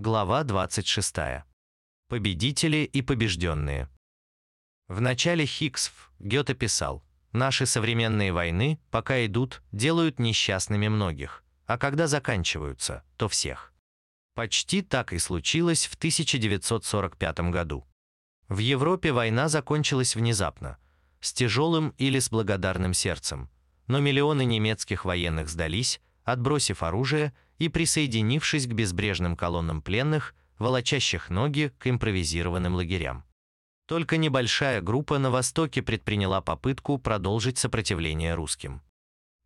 Глава 26. Победители и побежденные. В начале Хиксов Гёте писал, «Наши современные войны, пока идут, делают несчастными многих, а когда заканчиваются, то всех». Почти так и случилось в 1945 году. В Европе война закончилась внезапно, с тяжелым или с благодарным сердцем, но миллионы немецких военных сдались, отбросив оружие и присоединившись к безбрежным колоннам пленных, волочащих ноги к импровизированным лагерям. Только небольшая группа на Востоке предприняла попытку продолжить сопротивление русским.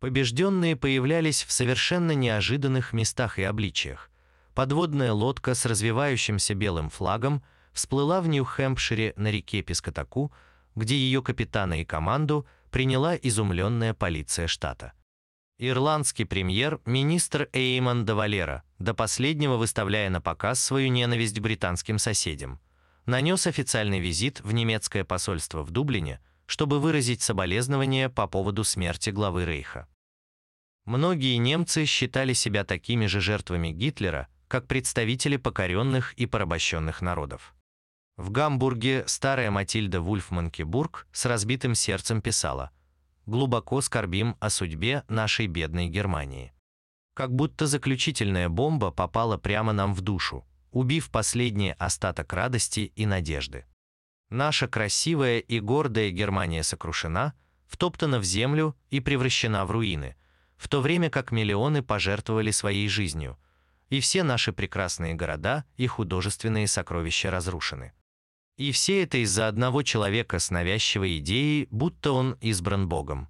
Побежденные появлялись в совершенно неожиданных местах и обличиях. Подводная лодка с развивающимся белым флагом всплыла в Нью-Хэмпшире на реке Пескотаку, где ее капитана и команду приняла изумленная полиция штата. Ирландский премьер-министр Эймон де Валера, до последнего выставляя на показ свою ненависть британским соседям, нанес официальный визит в немецкое посольство в Дублине, чтобы выразить соболезнования по поводу смерти главы Рейха. Многие немцы считали себя такими же жертвами Гитлера, как представители покоренных и порабощенных народов. В Гамбурге старая Матильда Вульфманкебург с разбитым сердцем писала «Глубоко скорбим о судьбе нашей бедной Германии». Как будто заключительная бомба попала прямо нам в душу, убив последний остаток радости и надежды. Наша красивая и гордая Германия сокрушена, втоптана в землю и превращена в руины, в то время как миллионы пожертвовали своей жизнью, и все наши прекрасные города и художественные сокровища разрушены. И все это из-за одного человека с навязчивой идеей, будто он избран Богом.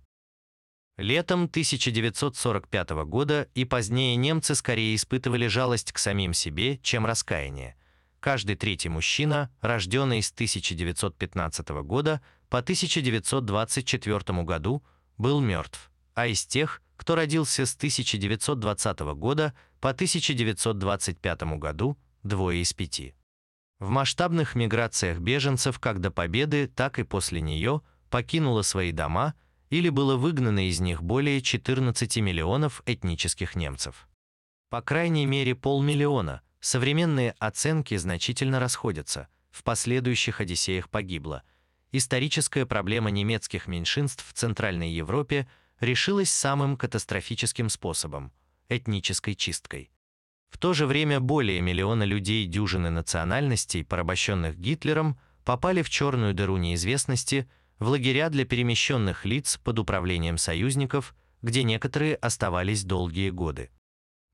Летом 1945 года и позднее немцы скорее испытывали жалость к самим себе, чем раскаяние. Каждый третий мужчина, рожденный с 1915 года по 1924 году, был мертв, а из тех, кто родился с 1920 года по 1925 году, двое из пяти. В масштабных миграциях беженцев как до победы, так и после нее покинуло свои дома или было выгнано из них более 14 миллионов этнических немцев. По крайней мере полмиллиона, современные оценки значительно расходятся, в последующих Одиссеях погибло. Историческая проблема немецких меньшинств в Центральной Европе решилась самым катастрофическим способом – этнической чисткой. В то же время более миллиона людей дюжины национальностей, порабощенных Гитлером, попали в черную дыру неизвестности, в лагеря для перемещенных лиц под управлением союзников, где некоторые оставались долгие годы.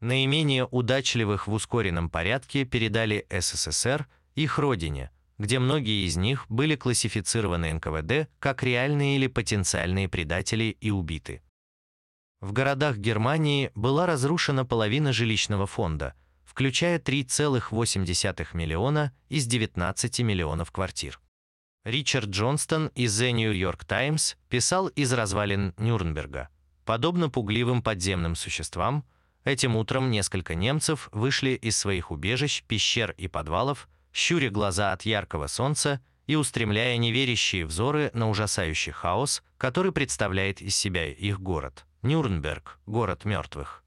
Наименее удачливых в ускоренном порядке передали СССР их родине, где многие из них были классифицированы НКВД как реальные или потенциальные предатели и убиты. В городах Германии была разрушена половина жилищного фонда, включая 3,8 миллиона из 19 миллионов квартир. Ричард Джонстон из The New York Times писал из развалин Нюрнберга. Подобно пугливым подземным существам, этим утром несколько немцев вышли из своих убежищ, пещер и подвалов, щуря глаза от яркого солнца и устремляя неверящие взоры на ужасающий хаос, который представляет из себя их город. Нюрнберг – город мертвых.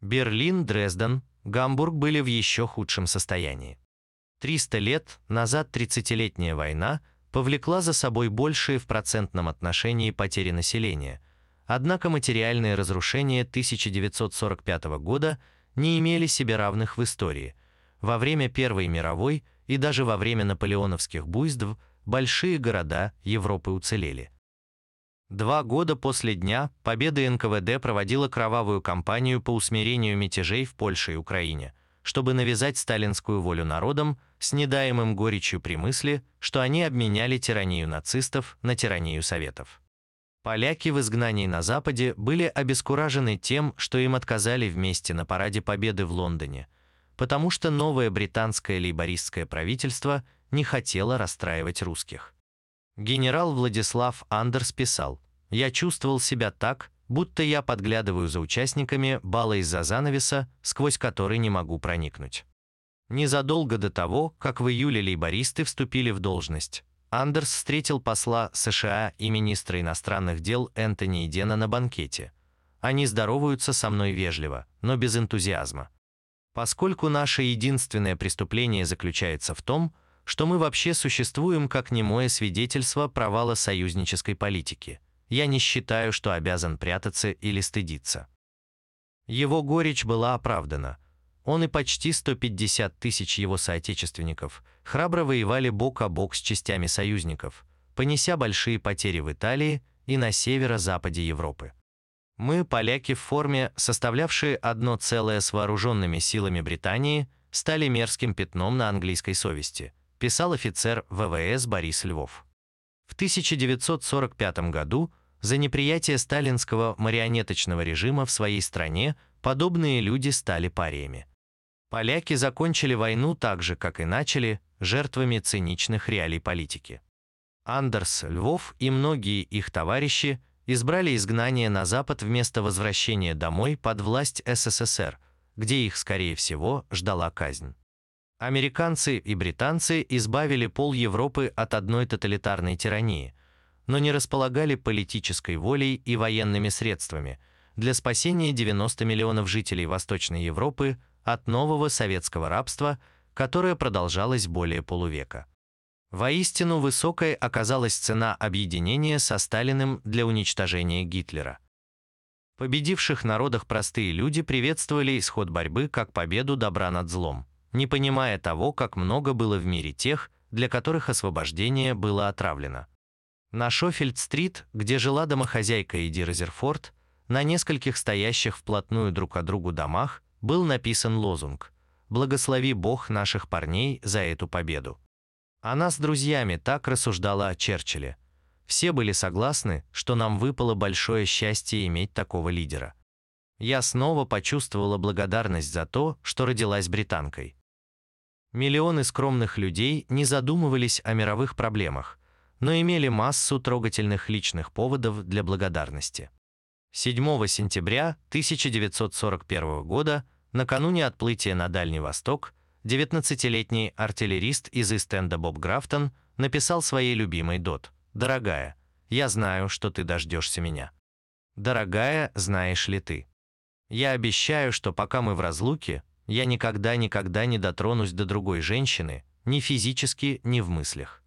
Берлин, Дрезден, Гамбург были в еще худшем состоянии. 300 лет назад 30-летняя война повлекла за собой большие в процентном отношении потери населения, однако материальные разрушения 1945 года не имели себе равных в истории. Во время Первой мировой и даже во время наполеоновских буйств большие города Европы уцелели. Два года после дня победы НКВД проводила кровавую кампанию по усмирению мятежей в Польше и Украине, чтобы навязать сталинскую волю народам с недаемым горечью при мысли, что они обменяли тиранию нацистов на тиранию советов. Поляки в изгнании на Западе были обескуражены тем, что им отказали вместе на параде Победы в Лондоне, потому что новое британское лейбористское правительство не хотело расстраивать русских. Генерал Владислав Андерс писал, «Я чувствовал себя так, будто я подглядываю за участниками бала из-за занавеса, сквозь который не могу проникнуть». Незадолго до того, как в июле лейбористы вступили в должность, Андерс встретил посла США и министра иностранных дел Энтони Идена на банкете. Они здороваются со мной вежливо, но без энтузиазма. Поскольку наше единственное преступление заключается в том, что мы вообще существуем как немое свидетельство провала союзнической политики, я не считаю, что обязан прятаться или стыдиться. Его горечь была оправдана. Он и почти 150 тысяч его соотечественников храбро воевали бок о бок с частями союзников, понеся большие потери в Италии и на северо-западе Европы. Мы, поляки в форме, составлявшие одно целое с вооруженными силами Британии, стали мерзким пятном на английской совести, писал офицер ВВС Борис Львов. В 1945 году за неприятие сталинского марионеточного режима в своей стране подобные люди стали париями. Поляки закончили войну так же, как и начали, жертвами циничных реалий политики. Андерс, Львов и многие их товарищи избрали изгнание на Запад вместо возвращения домой под власть СССР, где их, скорее всего, ждала казнь. Американцы и британцы избавили пол Европы от одной тоталитарной тирании, но не располагали политической волей и военными средствами для спасения 90 миллионов жителей Восточной Европы от нового советского рабства, которое продолжалось более полувека. Воистину высокой оказалась цена объединения со Сталиным для уничтожения Гитлера. Победивших народах простые люди приветствовали исход борьбы как победу добра над злом, не понимая того, как много было в мире тех, для которых освобождение было отравлено. На Шофельд-стрит, где жила домохозяйка Эди Розерфорд, на нескольких стоящих вплотную друг к другу домах был написан лозунг «Благослови Бог наших парней за эту победу». Она с друзьями так рассуждала о Черчилле. Все были согласны, что нам выпало большое счастье иметь такого лидера. Я снова почувствовала благодарность за то, что родилась британкой. Миллионы скромных людей не задумывались о мировых проблемах, но имели массу трогательных личных поводов для благодарности. 7 сентября 1941 года, накануне отплытия на Дальний Восток, 19-летний артиллерист из Истенда Боб Графтон написал своей любимой Дот «Дорогая, я знаю, что ты дождешься меня. Дорогая, знаешь ли ты? Я обещаю, что пока мы в разлуке, я никогда-никогда не дотронусь до другой женщины, ни физически, ни в мыслях.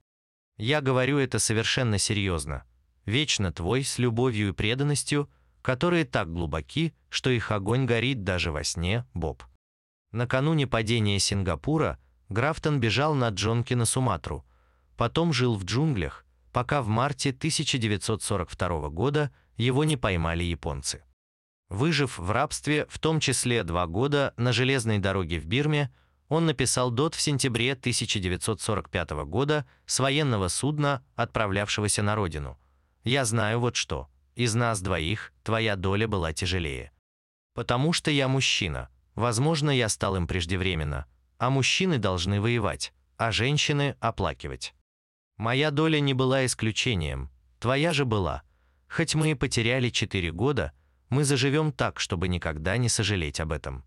Я говорю это совершенно серьезно. Вечно твой с любовью и преданностью, которые так глубоки, что их огонь горит даже во сне, Боб. Накануне падения Сингапура Графтон бежал на Джонки на Суматру, потом жил в джунглях, пока в марте 1942 года его не поймали японцы. Выжив в рабстве, в том числе два года на железной дороге в Бирме, он написал дот в сентябре 1945 года с военного судна, отправлявшегося на родину. «Я знаю вот что. Из нас двоих твоя доля была тяжелее. Потому что я мужчина, Возможно, я стал им преждевременно, а мужчины должны воевать, а женщины оплакивать. Моя доля не была исключением, твоя же была. Хоть мы и потеряли четыре года, мы заживем так, чтобы никогда не сожалеть об этом.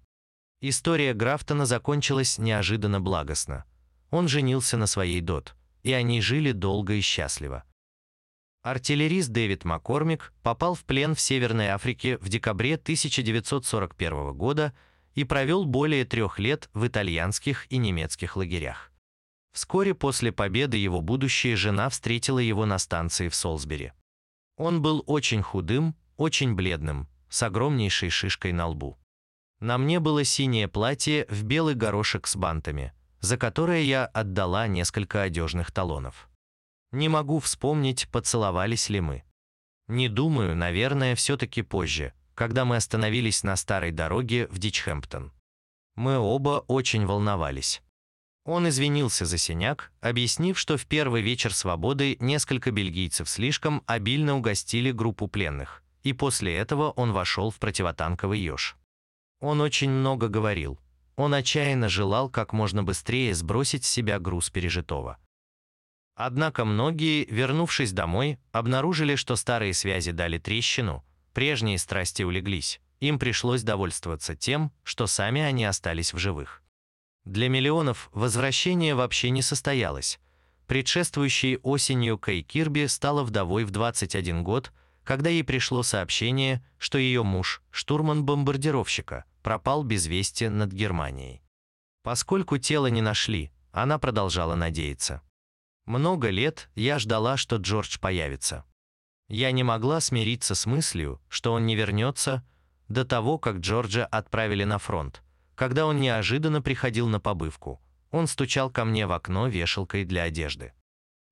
История Графтона закончилась неожиданно благостно. Он женился на своей Дот, и они жили долго и счастливо. Артиллерист Дэвид Маккормик попал в плен в Северной Африке в декабре 1941 года и провел более трех лет в итальянских и немецких лагерях. Вскоре после победы его будущая жена встретила его на станции в Солсбери. Он был очень худым, очень бледным, с огромнейшей шишкой на лбу. На мне было синее платье в белый горошек с бантами, за которое я отдала несколько одежных талонов. Не могу вспомнить, поцеловались ли мы. Не думаю, наверное, все-таки позже, когда мы остановились на старой дороге в Дичхэмптон. Мы оба очень волновались. Он извинился за синяк, объяснив, что в первый вечер свободы несколько бельгийцев слишком обильно угостили группу пленных, и после этого он вошел в противотанковый еж. Он очень много говорил. Он отчаянно желал как можно быстрее сбросить с себя груз пережитого. Однако многие, вернувшись домой, обнаружили, что старые связи дали трещину, Прежние страсти улеглись, им пришлось довольствоваться тем, что сами они остались в живых. Для миллионов возвращение вообще не состоялось. Предшествующей осенью Кей Кирби стала вдовой в 21 год, когда ей пришло сообщение, что ее муж, штурман бомбардировщика, пропал без вести над Германией. Поскольку тело не нашли, она продолжала надеяться. Много лет я ждала, что Джордж появится. Я не могла смириться с мыслью, что он не вернется до того, как Джорджа отправили на фронт, когда он неожиданно приходил на побывку. Он стучал ко мне в окно вешалкой для одежды.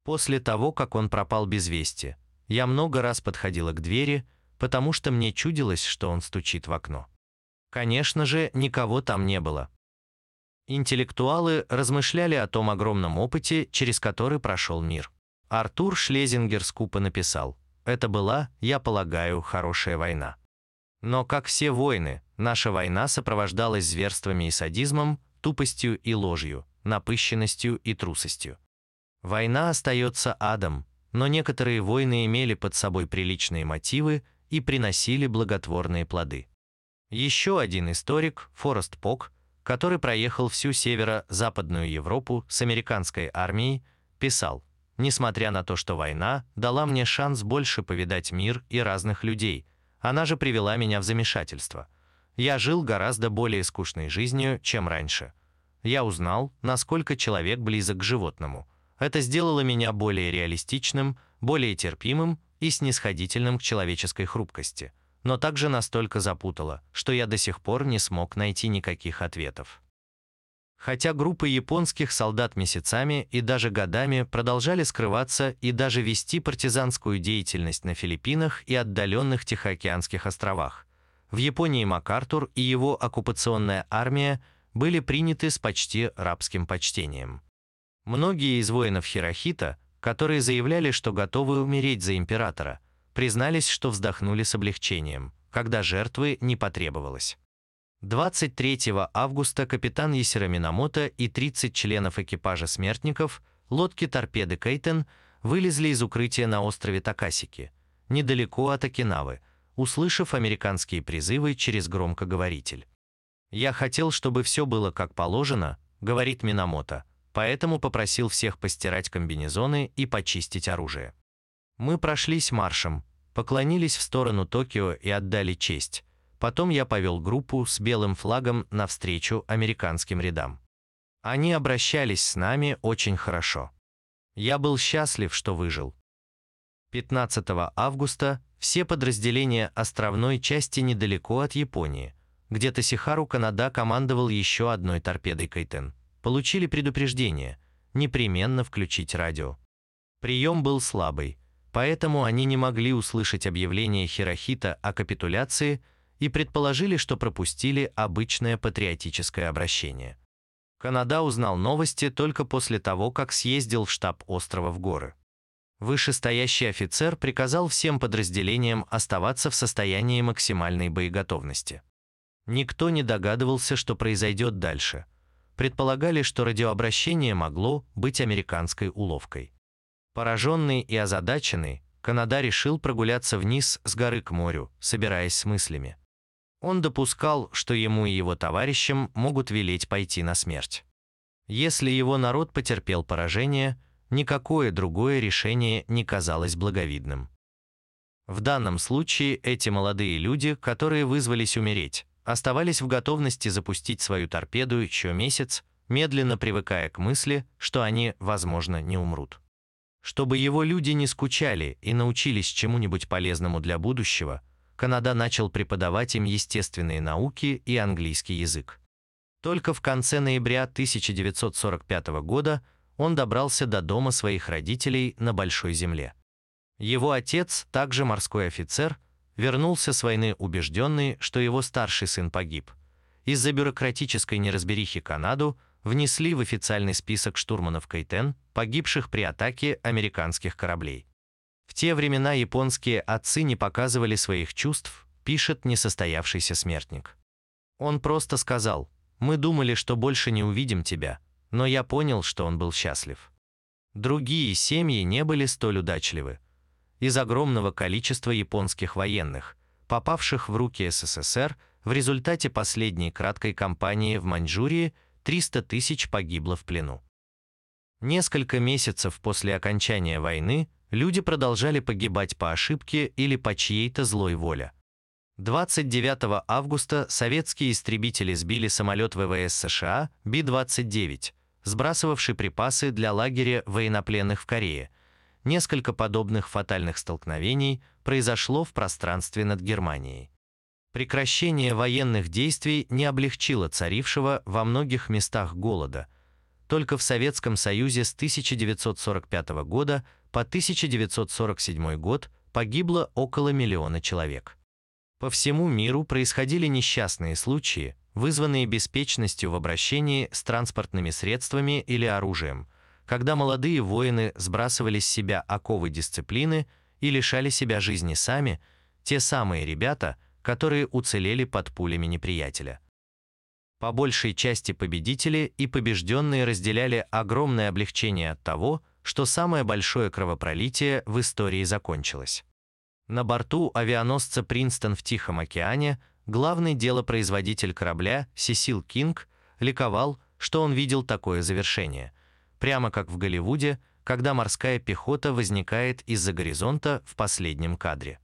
После того, как он пропал без вести, я много раз подходила к двери, потому что мне чудилось, что он стучит в окно. Конечно же, никого там не было. Интеллектуалы размышляли о том огромном опыте, через который прошел мир. Артур Шлезингер скупо написал, «Это была, я полагаю, хорошая война». Но, как все войны, наша война сопровождалась зверствами и садизмом, тупостью и ложью, напыщенностью и трусостью. Война остается адом, но некоторые войны имели под собой приличные мотивы и приносили благотворные плоды. Еще один историк, Форест Пок, который проехал всю северо-западную Европу с американской армией, писал, «Несмотря на то, что война дала мне шанс больше повидать мир и разных людей, она же привела меня в замешательство. Я жил гораздо более скучной жизнью, чем раньше. Я узнал, насколько человек близок к животному – это сделало меня более реалистичным, более терпимым и снисходительным к человеческой хрупкости, но также настолько запутало, что я до сих пор не смог найти никаких ответов. Хотя группы японских солдат месяцами и даже годами продолжали скрываться и даже вести партизанскую деятельность на Филиппинах и отдаленных Тихоокеанских островах, в Японии МакАртур и его оккупационная армия были приняты с почти рабским почтением. Многие из воинов Хирохита, которые заявляли, что готовы умереть за императора, признались, что вздохнули с облегчением, когда жертвы не потребовалось. 23 августа капитан Есера Минамото и 30 членов экипажа смертников лодки торпеды Кейтен вылезли из укрытия на острове Такасики, недалеко от Окинавы, услышав американские призывы через громкоговоритель. «Я хотел, чтобы все было как положено», — говорит Минамото, поэтому попросил всех постирать комбинезоны и почистить оружие. Мы прошлись маршем, поклонились в сторону Токио и отдали честь. Потом я повел группу с белым флагом навстречу американским рядам. Они обращались с нами очень хорошо. Я был счастлив, что выжил. 15 августа все подразделения островной части недалеко от Японии, где Тосихару Канада командовал еще одной торпедой Кайтен получили предупреждение непременно включить радио. Прием был слабый, поэтому они не могли услышать объявление Хирохита о капитуляции и предположили, что пропустили обычное патриотическое обращение. Канада узнал новости только после того, как съездил в штаб острова в горы. Вышестоящий офицер приказал всем подразделениям оставаться в состоянии максимальной боеготовности. Никто не догадывался, что произойдет дальше – предполагали, что радиообращение могло быть американской уловкой. Пораженный и озадаченный, Канада решил прогуляться вниз с горы к морю, собираясь с мыслями. Он допускал, что ему и его товарищам могут велеть пойти на смерть. Если его народ потерпел поражение, никакое другое решение не казалось благовидным. В данном случае эти молодые люди, которые вызвались умереть, оставались в готовности запустить свою торпеду еще месяц, медленно привыкая к мысли, что они, возможно, не умрут. Чтобы его люди не скучали и научились чему-нибудь полезному для будущего, Канада начал преподавать им естественные науки и английский язык. Только в конце ноября 1945 года он добрался до дома своих родителей на Большой Земле. Его отец, также морской офицер, вернулся с войны убежденный, что его старший сын погиб. Из-за бюрократической неразберихи Канаду внесли в официальный список штурманов Кайтен, погибших при атаке американских кораблей. В те времена японские отцы не показывали своих чувств, пишет несостоявшийся смертник. Он просто сказал, «Мы думали, что больше не увидим тебя», но я понял, что он был счастлив. Другие семьи не были столь удачливы, из огромного количества японских военных, попавших в руки СССР в результате последней краткой кампании в Маньчжурии 300 тысяч погибло в плену. Несколько месяцев после окончания войны люди продолжали погибать по ошибке или по чьей-то злой воле. 29 августа советские истребители сбили самолет ВВС США Би-29, сбрасывавший припасы для лагеря военнопленных в Корее. Несколько подобных фатальных столкновений произошло в пространстве над Германией. Прекращение военных действий не облегчило царившего во многих местах голода. Только в Советском Союзе с 1945 года по 1947 год погибло около миллиона человек. По всему миру происходили несчастные случаи, вызванные беспечностью в обращении с транспортными средствами или оружием, когда молодые воины сбрасывали с себя оковы дисциплины и лишали себя жизни сами, те самые ребята, которые уцелели под пулями неприятеля. По большей части победители и побежденные разделяли огромное облегчение от того, что самое большое кровопролитие в истории закончилось. На борту авианосца «Принстон» в Тихом океане главный делопроизводитель корабля Сесил Кинг ликовал, что он видел такое завершение, прямо как в Голливуде, когда морская пехота возникает из-за горизонта в последнем кадре.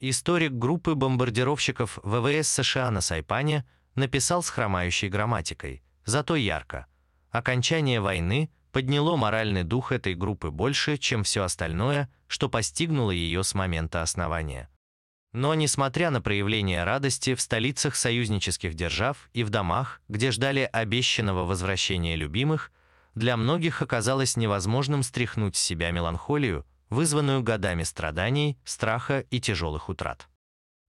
Историк группы бомбардировщиков ВВС США на Сайпане написал с хромающей грамматикой, зато ярко. Окончание войны подняло моральный дух этой группы больше, чем все остальное, что постигнуло ее с момента основания. Но несмотря на проявление радости в столицах союзнических держав и в домах, где ждали обещанного возвращения любимых, для многих оказалось невозможным стряхнуть с себя меланхолию, вызванную годами страданий, страха и тяжелых утрат.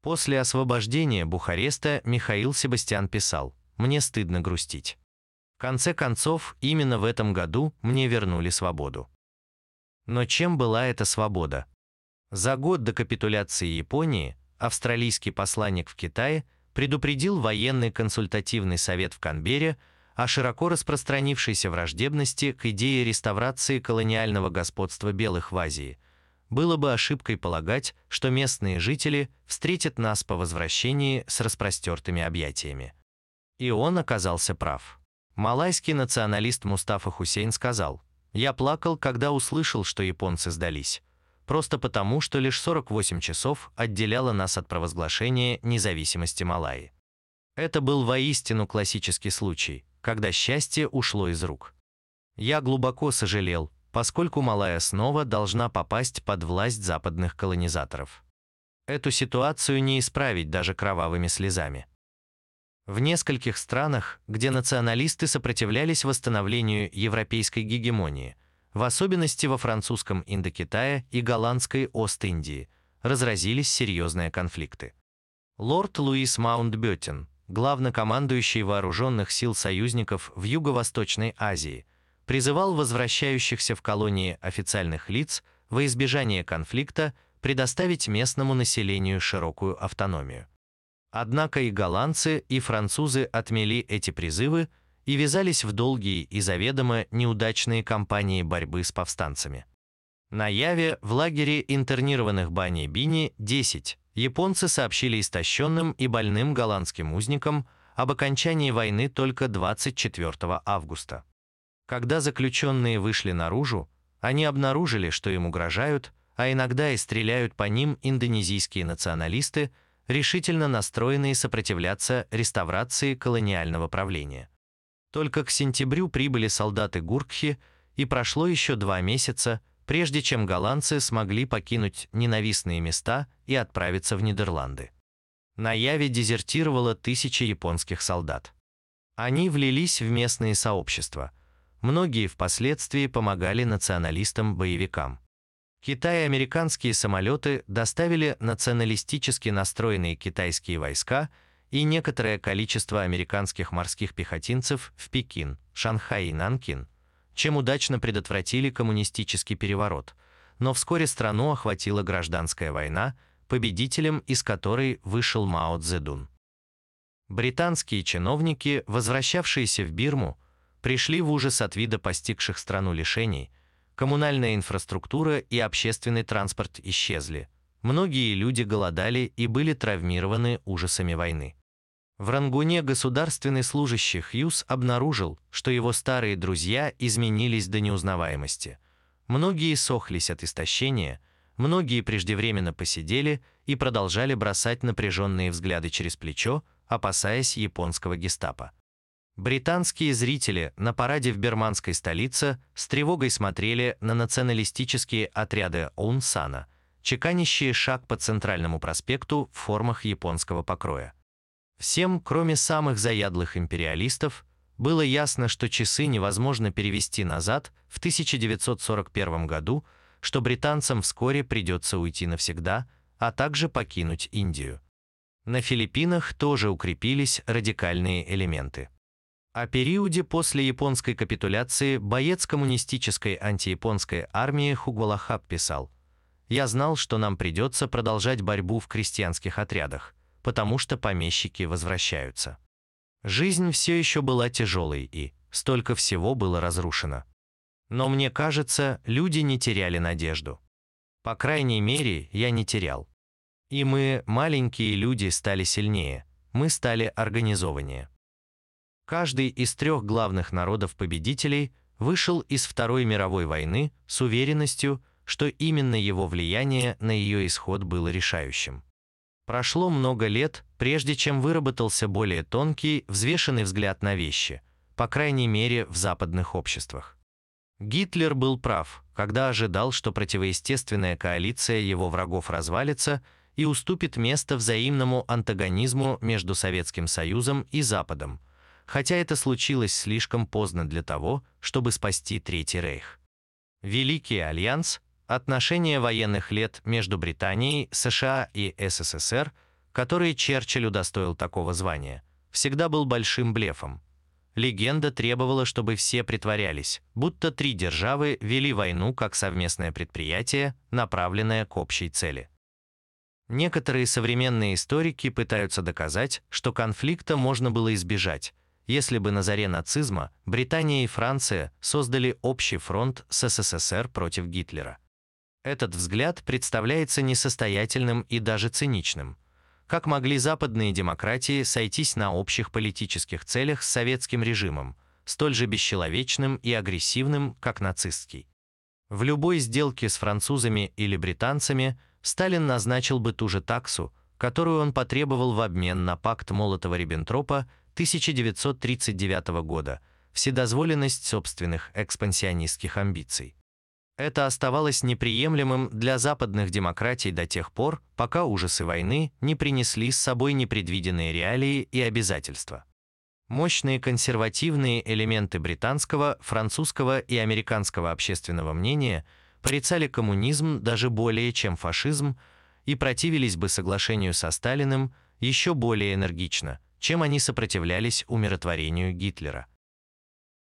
После освобождения Бухареста Михаил Себастьян писал «Мне стыдно грустить». В конце концов, именно в этом году мне вернули свободу. Но чем была эта свобода? За год до капитуляции Японии австралийский посланник в Китае предупредил военный консультативный совет в Канберре о широко распространившейся враждебности к идее реставрации колониального господства белых в Азии. Было бы ошибкой полагать, что местные жители встретят нас по возвращении с распростертыми объятиями. И он оказался прав. Малайский националист Мустафа Хусейн сказал, «Я плакал, когда услышал, что японцы сдались. Просто потому, что лишь 48 часов отделяло нас от провозглашения независимости Малайи. Это был воистину классический случай, когда счастье ушло из рук. Я глубоко сожалел, поскольку Малайя снова должна попасть под власть западных колонизаторов. Эту ситуацию не исправить даже кровавыми слезами. В нескольких странах, где националисты сопротивлялись восстановлению европейской гегемонии, в особенности во французском Индокитае и голландской Ост-Индии, разразились серьезные конфликты. Лорд Луис Маунтбеттен, главнокомандующий вооруженных сил союзников в Юго-Восточной Азии, призывал возвращающихся в колонии официальных лиц во избежание конфликта предоставить местному населению широкую автономию. Однако и голландцы, и французы отмели эти призывы и ввязались в долгие и заведомо неудачные кампании борьбы с повстанцами. На Яве в лагере интернированных Бани Бини 10 японцы сообщили истощенным и больным голландским узникам об окончании войны только 24 августа. Когда заключенные вышли наружу, они обнаружили, что им угрожают, а иногда и стреляют по ним индонезийские националисты – решительно настроенные сопротивляться реставрации колониального правления. Только к сентябрю прибыли солдаты Гуркхи, и прошло еще два месяца, прежде чем голландцы смогли покинуть ненавистные места и отправиться в Нидерланды. На Яве дезертировало тысячи японских солдат. Они влились в местные сообщества. Многие впоследствии помогали националистам-боевикам. Китай и американские самолеты доставили националистически настроенные китайские войска и некоторое количество американских морских пехотинцев в Пекин, Шанхай и Нанкин, чем удачно предотвратили коммунистический переворот, но вскоре страну охватила гражданская война, победителем из которой вышел Мао Цзэдун. Британские чиновники, возвращавшиеся в Бирму, пришли в ужас от вида постигших страну лишений – коммунальная инфраструктура и общественный транспорт исчезли. Многие люди голодали и были травмированы ужасами войны. В Рангуне государственный служащий Хьюз обнаружил, что его старые друзья изменились до неузнаваемости. Многие сохлись от истощения, многие преждевременно посидели и продолжали бросать напряженные взгляды через плечо, опасаясь японского гестапо. Британские зрители на параде в берманской столице с тревогой смотрели на националистические отряды Оунсана, чеканящие шаг по центральному проспекту в формах японского покроя. Всем, кроме самых заядлых империалистов, было ясно, что часы невозможно перевести назад в 1941 году, что британцам вскоре придется уйти навсегда, а также покинуть Индию. На Филиппинах тоже укрепились радикальные элементы. О периоде после японской капитуляции боец коммунистической антияпонской армии Хугвалахаб писал «Я знал, что нам придется продолжать борьбу в крестьянских отрядах, потому что помещики возвращаются». Жизнь все еще была тяжелой и столько всего было разрушено. Но мне кажется, люди не теряли надежду. По крайней мере, я не терял. И мы, маленькие люди, стали сильнее, мы стали организованнее. Каждый из трех главных народов-победителей вышел из Второй мировой войны с уверенностью, что именно его влияние на ее исход было решающим. Прошло много лет, прежде чем выработался более тонкий, взвешенный взгляд на вещи, по крайней мере в западных обществах. Гитлер был прав, когда ожидал, что противоестественная коалиция его врагов развалится и уступит место взаимному антагонизму между Советским Союзом и Западом – хотя это случилось слишком поздно для того, чтобы спасти Третий Рейх. Великий Альянс, отношения военных лет между Британией, США и СССР, которые Черчилль удостоил такого звания, всегда был большим блефом. Легенда требовала, чтобы все притворялись, будто три державы вели войну как совместное предприятие, направленное к общей цели. Некоторые современные историки пытаются доказать, что конфликта можно было избежать, если бы на заре нацизма Британия и Франция создали общий фронт с СССР против Гитлера. Этот взгляд представляется несостоятельным и даже циничным. Как могли западные демократии сойтись на общих политических целях с советским режимом, столь же бесчеловечным и агрессивным, как нацистский? В любой сделке с французами или британцами Сталин назначил бы ту же таксу, которую он потребовал в обмен на пакт Молотова-Риббентропа 1939 года, вседозволенность собственных экспансионистских амбиций. Это оставалось неприемлемым для западных демократий до тех пор, пока ужасы войны не принесли с собой непредвиденные реалии и обязательства. Мощные консервативные элементы британского, французского и американского общественного мнения порицали коммунизм даже более чем фашизм и противились бы соглашению со Сталиным еще более энергично, чем они сопротивлялись умиротворению Гитлера.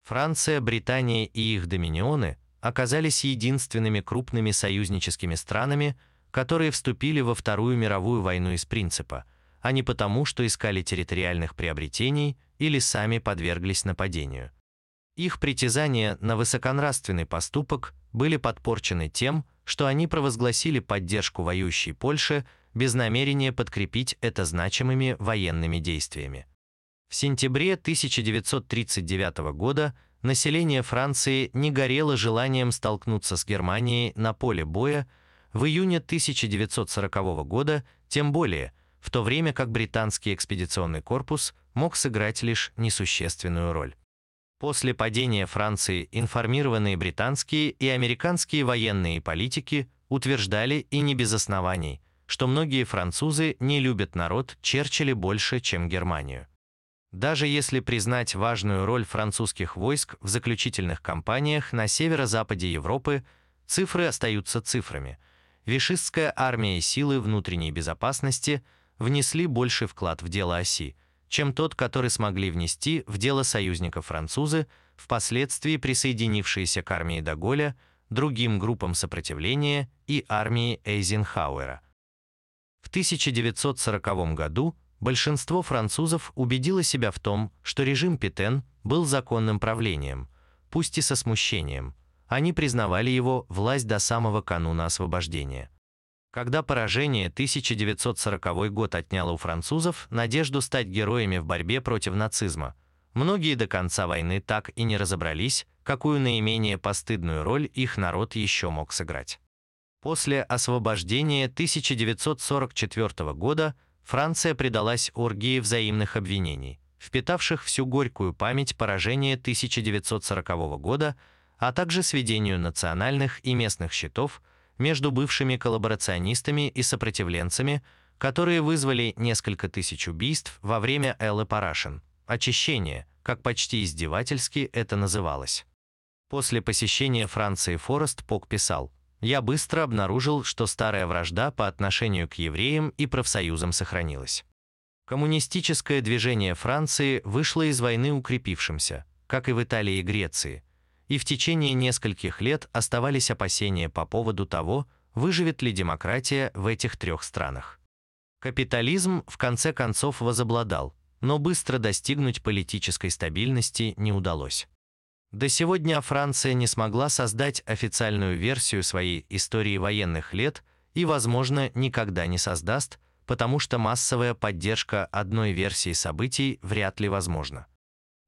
Франция, Британия и их доминионы оказались единственными крупными союзническими странами, которые вступили во Вторую мировую войну из принципа, а не потому, что искали территориальных приобретений или сами подверглись нападению. Их притязания на высоконравственный поступок были подпорчены тем, что они провозгласили поддержку воюющей Польши без намерения подкрепить это значимыми военными действиями. В сентябре 1939 года население Франции не горело желанием столкнуться с Германией на поле боя, в июне 1940 года тем более, в то время как британский экспедиционный корпус мог сыграть лишь несущественную роль. После падения Франции информированные британские и американские военные политики утверждали и не без оснований, что многие французы не любят народ Черчилля больше, чем Германию. Даже если признать важную роль французских войск в заключительных кампаниях на северо-западе Европы, цифры остаются цифрами. Вишистская армия и силы внутренней безопасности внесли больший вклад в дело оси, чем тот, который смогли внести в дело союзников французы, впоследствии присоединившиеся к армии Даголя, другим группам сопротивления и армии Эйзенхауэра. В 1940 году большинство французов убедило себя в том, что режим Петен был законным правлением, пусть и со смущением. Они признавали его власть до самого кануна освобождения. Когда поражение 1940 год отняло у французов надежду стать героями в борьбе против нацизма, многие до конца войны так и не разобрались, какую наименее постыдную роль их народ еще мог сыграть. После освобождения 1944 года Франция предалась оргии взаимных обвинений, впитавших всю горькую память поражения 1940 года, а также сведению национальных и местных счетов между бывшими коллаборационистами и сопротивленцами, которые вызвали несколько тысяч убийств во время Эллы Парашин, очищение, как почти издевательски это называлось. После посещения Франции Форест Пок писал, «Я быстро обнаружил, что старая вражда по отношению к евреям и профсоюзам сохранилась. Коммунистическое движение Франции вышло из войны укрепившимся, как и в Италии и Греции, и в течение нескольких лет оставались опасения по поводу того, выживет ли демократия в этих трех странах. Капитализм в конце концов возобладал, но быстро достигнуть политической стабильности не удалось. До сегодня Франция не смогла создать официальную версию своей истории военных лет и, возможно, никогда не создаст, потому что массовая поддержка одной версии событий вряд ли возможна.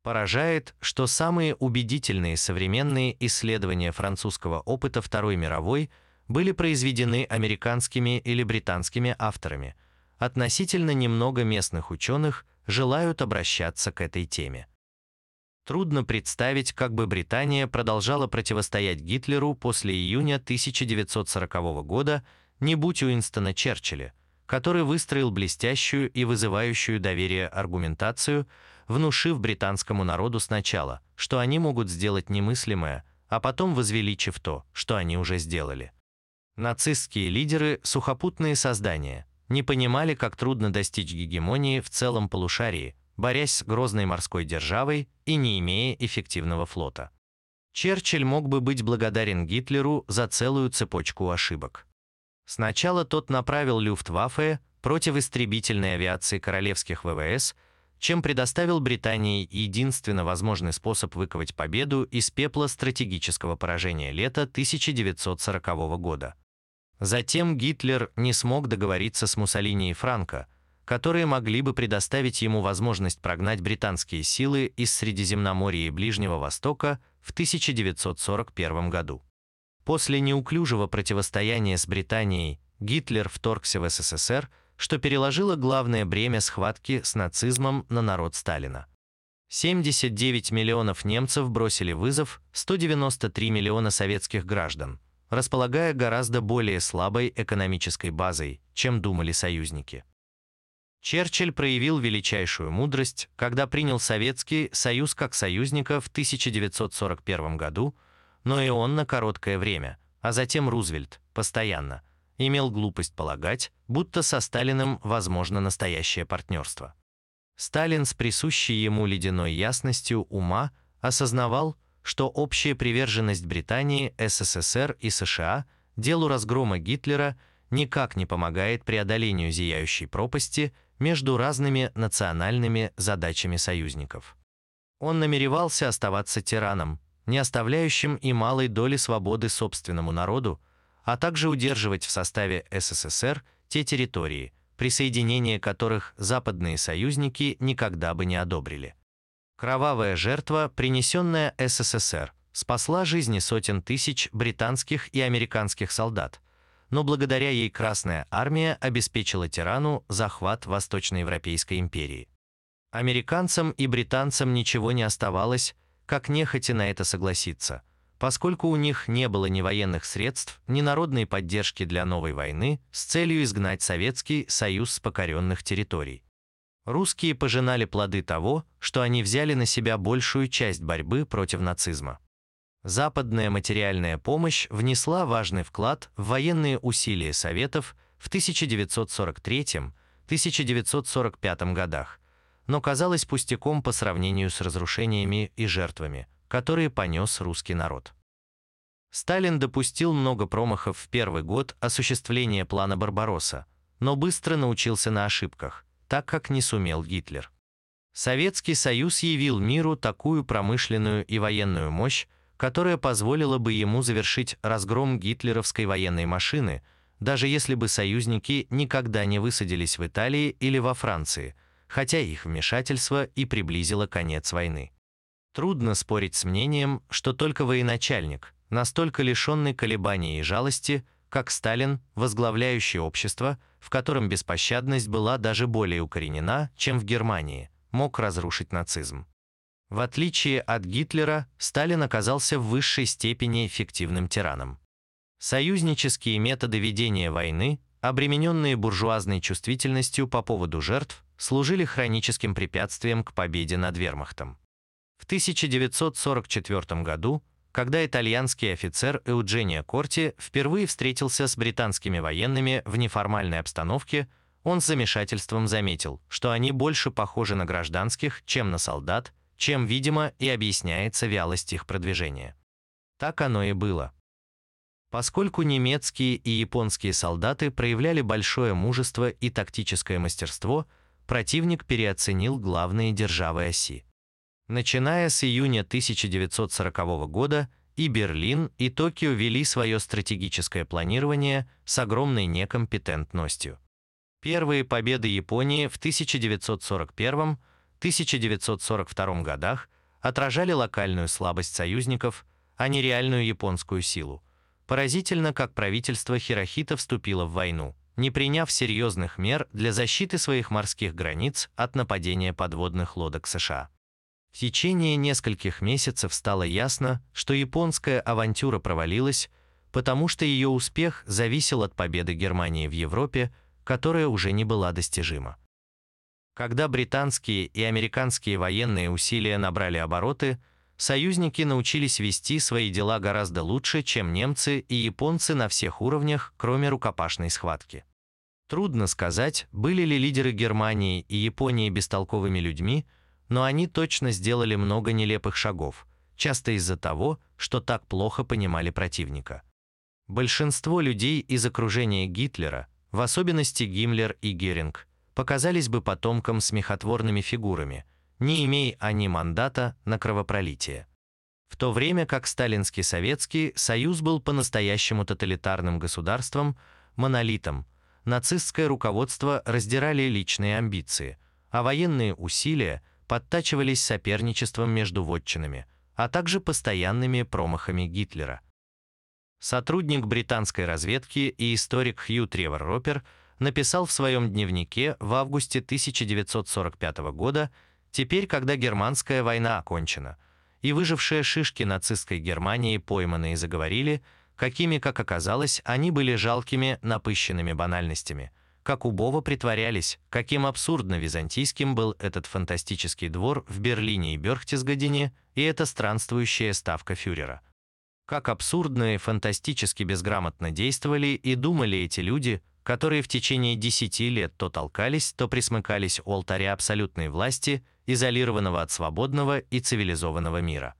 Поражает, что самые убедительные современные исследования французского опыта Второй мировой были произведены американскими или британскими авторами. Относительно немного местных ученых желают обращаться к этой теме. Трудно представить, как бы Британия продолжала противостоять Гитлеру после июня 1940 года, не будь Уинстона Черчилля, который выстроил блестящую и вызывающую доверие аргументацию, внушив британскому народу сначала, что они могут сделать немыслимое, а потом возвеличив то, что они уже сделали. Нацистские лидеры – сухопутные создания, не понимали, как трудно достичь гегемонии в целом полушарии, борясь с грозной морской державой и не имея эффективного флота. Черчилль мог бы быть благодарен Гитлеру за целую цепочку ошибок. Сначала тот направил Люфтваффе против истребительной авиации королевских ВВС, чем предоставил Британии единственно возможный способ выковать победу из пепла стратегического поражения лета 1940 года. Затем Гитлер не смог договориться с Муссолини и Франко, которые могли бы предоставить ему возможность прогнать британские силы из Средиземноморья и Ближнего Востока в 1941 году. После неуклюжего противостояния с Британией Гитлер вторгся в СССР, что переложило главное бремя схватки с нацизмом на народ Сталина. 79 миллионов немцев бросили вызов 193 миллиона советских граждан, располагая гораздо более слабой экономической базой, чем думали союзники. Черчилль проявил величайшую мудрость, когда принял Советский Союз как союзника в 1941 году – но и он на короткое время, а затем Рузвельт, постоянно, имел глупость полагать, будто со Сталиным возможно настоящее партнерство. Сталин с присущей ему ледяной ясностью ума осознавал, что общая приверженность Британии, СССР и США делу разгрома Гитлера никак не помогает преодолению зияющей пропасти между разными национальными задачами союзников. Он намеревался оставаться тираном, не оставляющим и малой доли свободы собственному народу, а также удерживать в составе СССР те территории, присоединение которых западные союзники никогда бы не одобрили. Кровавая жертва, принесенная СССР, спасла жизни сотен тысяч британских и американских солдат, но благодаря ей Красная армия обеспечила тирану захват Восточноевропейской империи. Американцам и британцам ничего не оставалось, как нехотя на это согласиться, поскольку у них не было ни военных средств, ни народной поддержки для новой войны с целью изгнать Советский Союз с покоренных территорий. Русские пожинали плоды того, что они взяли на себя большую часть борьбы против нацизма. Западная материальная помощь внесла важный вклад в военные усилия Советов в 1943-1945 годах, но казалось пустяком по сравнению с разрушениями и жертвами, которые понес русский народ. Сталин допустил много промахов в первый год осуществления плана Барбаросса, но быстро научился на ошибках, так как не сумел Гитлер. Советский Союз явил миру такую промышленную и военную мощь, которая позволила бы ему завершить разгром гитлеровской военной машины, даже если бы союзники никогда не высадились в Италии или во Франции – хотя их вмешательство и приблизило конец войны. Трудно спорить с мнением, что только военачальник, настолько лишенный колебаний и жалости, как Сталин, возглавляющий общество, в котором беспощадность была даже более укоренена, чем в Германии, мог разрушить нацизм. В отличие от Гитлера, Сталин оказался в высшей степени эффективным тираном. Союзнические методы ведения войны, обремененные буржуазной чувствительностью по поводу жертв, служили хроническим препятствием к победе над вермахтом. В 1944 году, когда итальянский офицер Эудженио Корти впервые встретился с британскими военными в неформальной обстановке, он с замешательством заметил, что они больше похожи на гражданских, чем на солдат, чем, видимо, и объясняется вялость их продвижения. Так оно и было. Поскольку немецкие и японские солдаты проявляли большое мужество и тактическое мастерство, противник переоценил главные державы оси. Начиная с июня 1940 года и Берлин, и Токио вели свое стратегическое планирование с огромной некомпетентностью. Первые победы Японии в 1941-1942 годах отражали локальную слабость союзников, а не реальную японскую силу. Поразительно, как правительство Хирохита вступило в войну, не приняв серьезных мер для защиты своих морских границ от нападения подводных лодок США. В течение нескольких месяцев стало ясно, что японская авантюра провалилась, потому что ее успех зависел от победы Германии в Европе, которая уже не была достижима. Когда британские и американские военные усилия набрали обороты, союзники научились вести свои дела гораздо лучше, чем немцы и японцы на всех уровнях, кроме рукопашной схватки. Трудно сказать, были ли лидеры Германии и Японии бестолковыми людьми, но они точно сделали много нелепых шагов, часто из-за того, что так плохо понимали противника. Большинство людей из окружения Гитлера, в особенности Гиммлер и Геринг, показались бы потомкам смехотворными фигурами – не имея они мандата на кровопролитие. В то время как Сталинский Советский Союз был по-настоящему тоталитарным государством, монолитом, нацистское руководство раздирали личные амбиции, а военные усилия подтачивались соперничеством между вотчинами, а также постоянными промахами Гитлера. Сотрудник британской разведки и историк Хью Тревор Ропер написал в своем дневнике в августе 1945 года Теперь, когда германская война окончена, и выжившие шишки нацистской Германии пойманы и заговорили, какими, как оказалось, они были жалкими, напыщенными банальностями, как убово притворялись, каким абсурдно византийским был этот фантастический двор в Берлине и Бёрхтисгадене и эта странствующая ставка фюрера. Как абсурдно и фантастически безграмотно действовали и думали эти люди, которые в течение десяти лет то толкались, то присмыкались у алтаря абсолютной власти – изолированного от свободного и цивилизованного мира.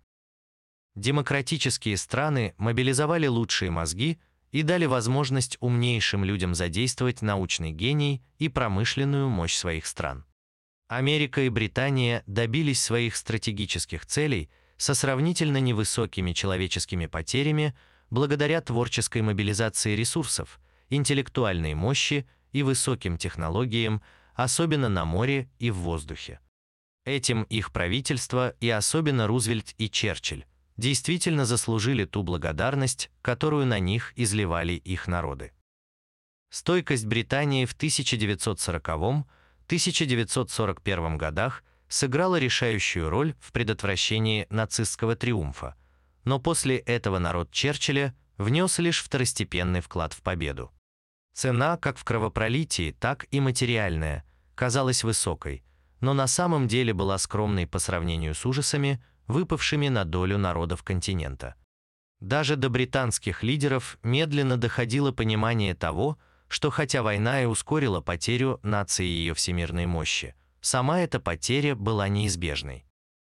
Демократические страны мобилизовали лучшие мозги и дали возможность умнейшим людям задействовать научный гений и промышленную мощь своих стран. Америка и Британия добились своих стратегических целей со сравнительно невысокими человеческими потерями благодаря творческой мобилизации ресурсов, интеллектуальной мощи и высоким технологиям, особенно на море и в воздухе. Этим их правительство, и особенно Рузвельт и Черчилль, действительно заслужили ту благодарность, которую на них изливали их народы. Стойкость Британии в 1940-1941 годах сыграла решающую роль в предотвращении нацистского триумфа, но после этого народ Черчилля внес лишь второстепенный вклад в победу. Цена как в кровопролитии, так и материальная, казалась высокой, но на самом деле была скромной по сравнению с ужасами, выпавшими на долю народов континента. Даже до британских лидеров медленно доходило понимание того, что хотя война и ускорила потерю нации ее всемирной мощи, сама эта потеря была неизбежной.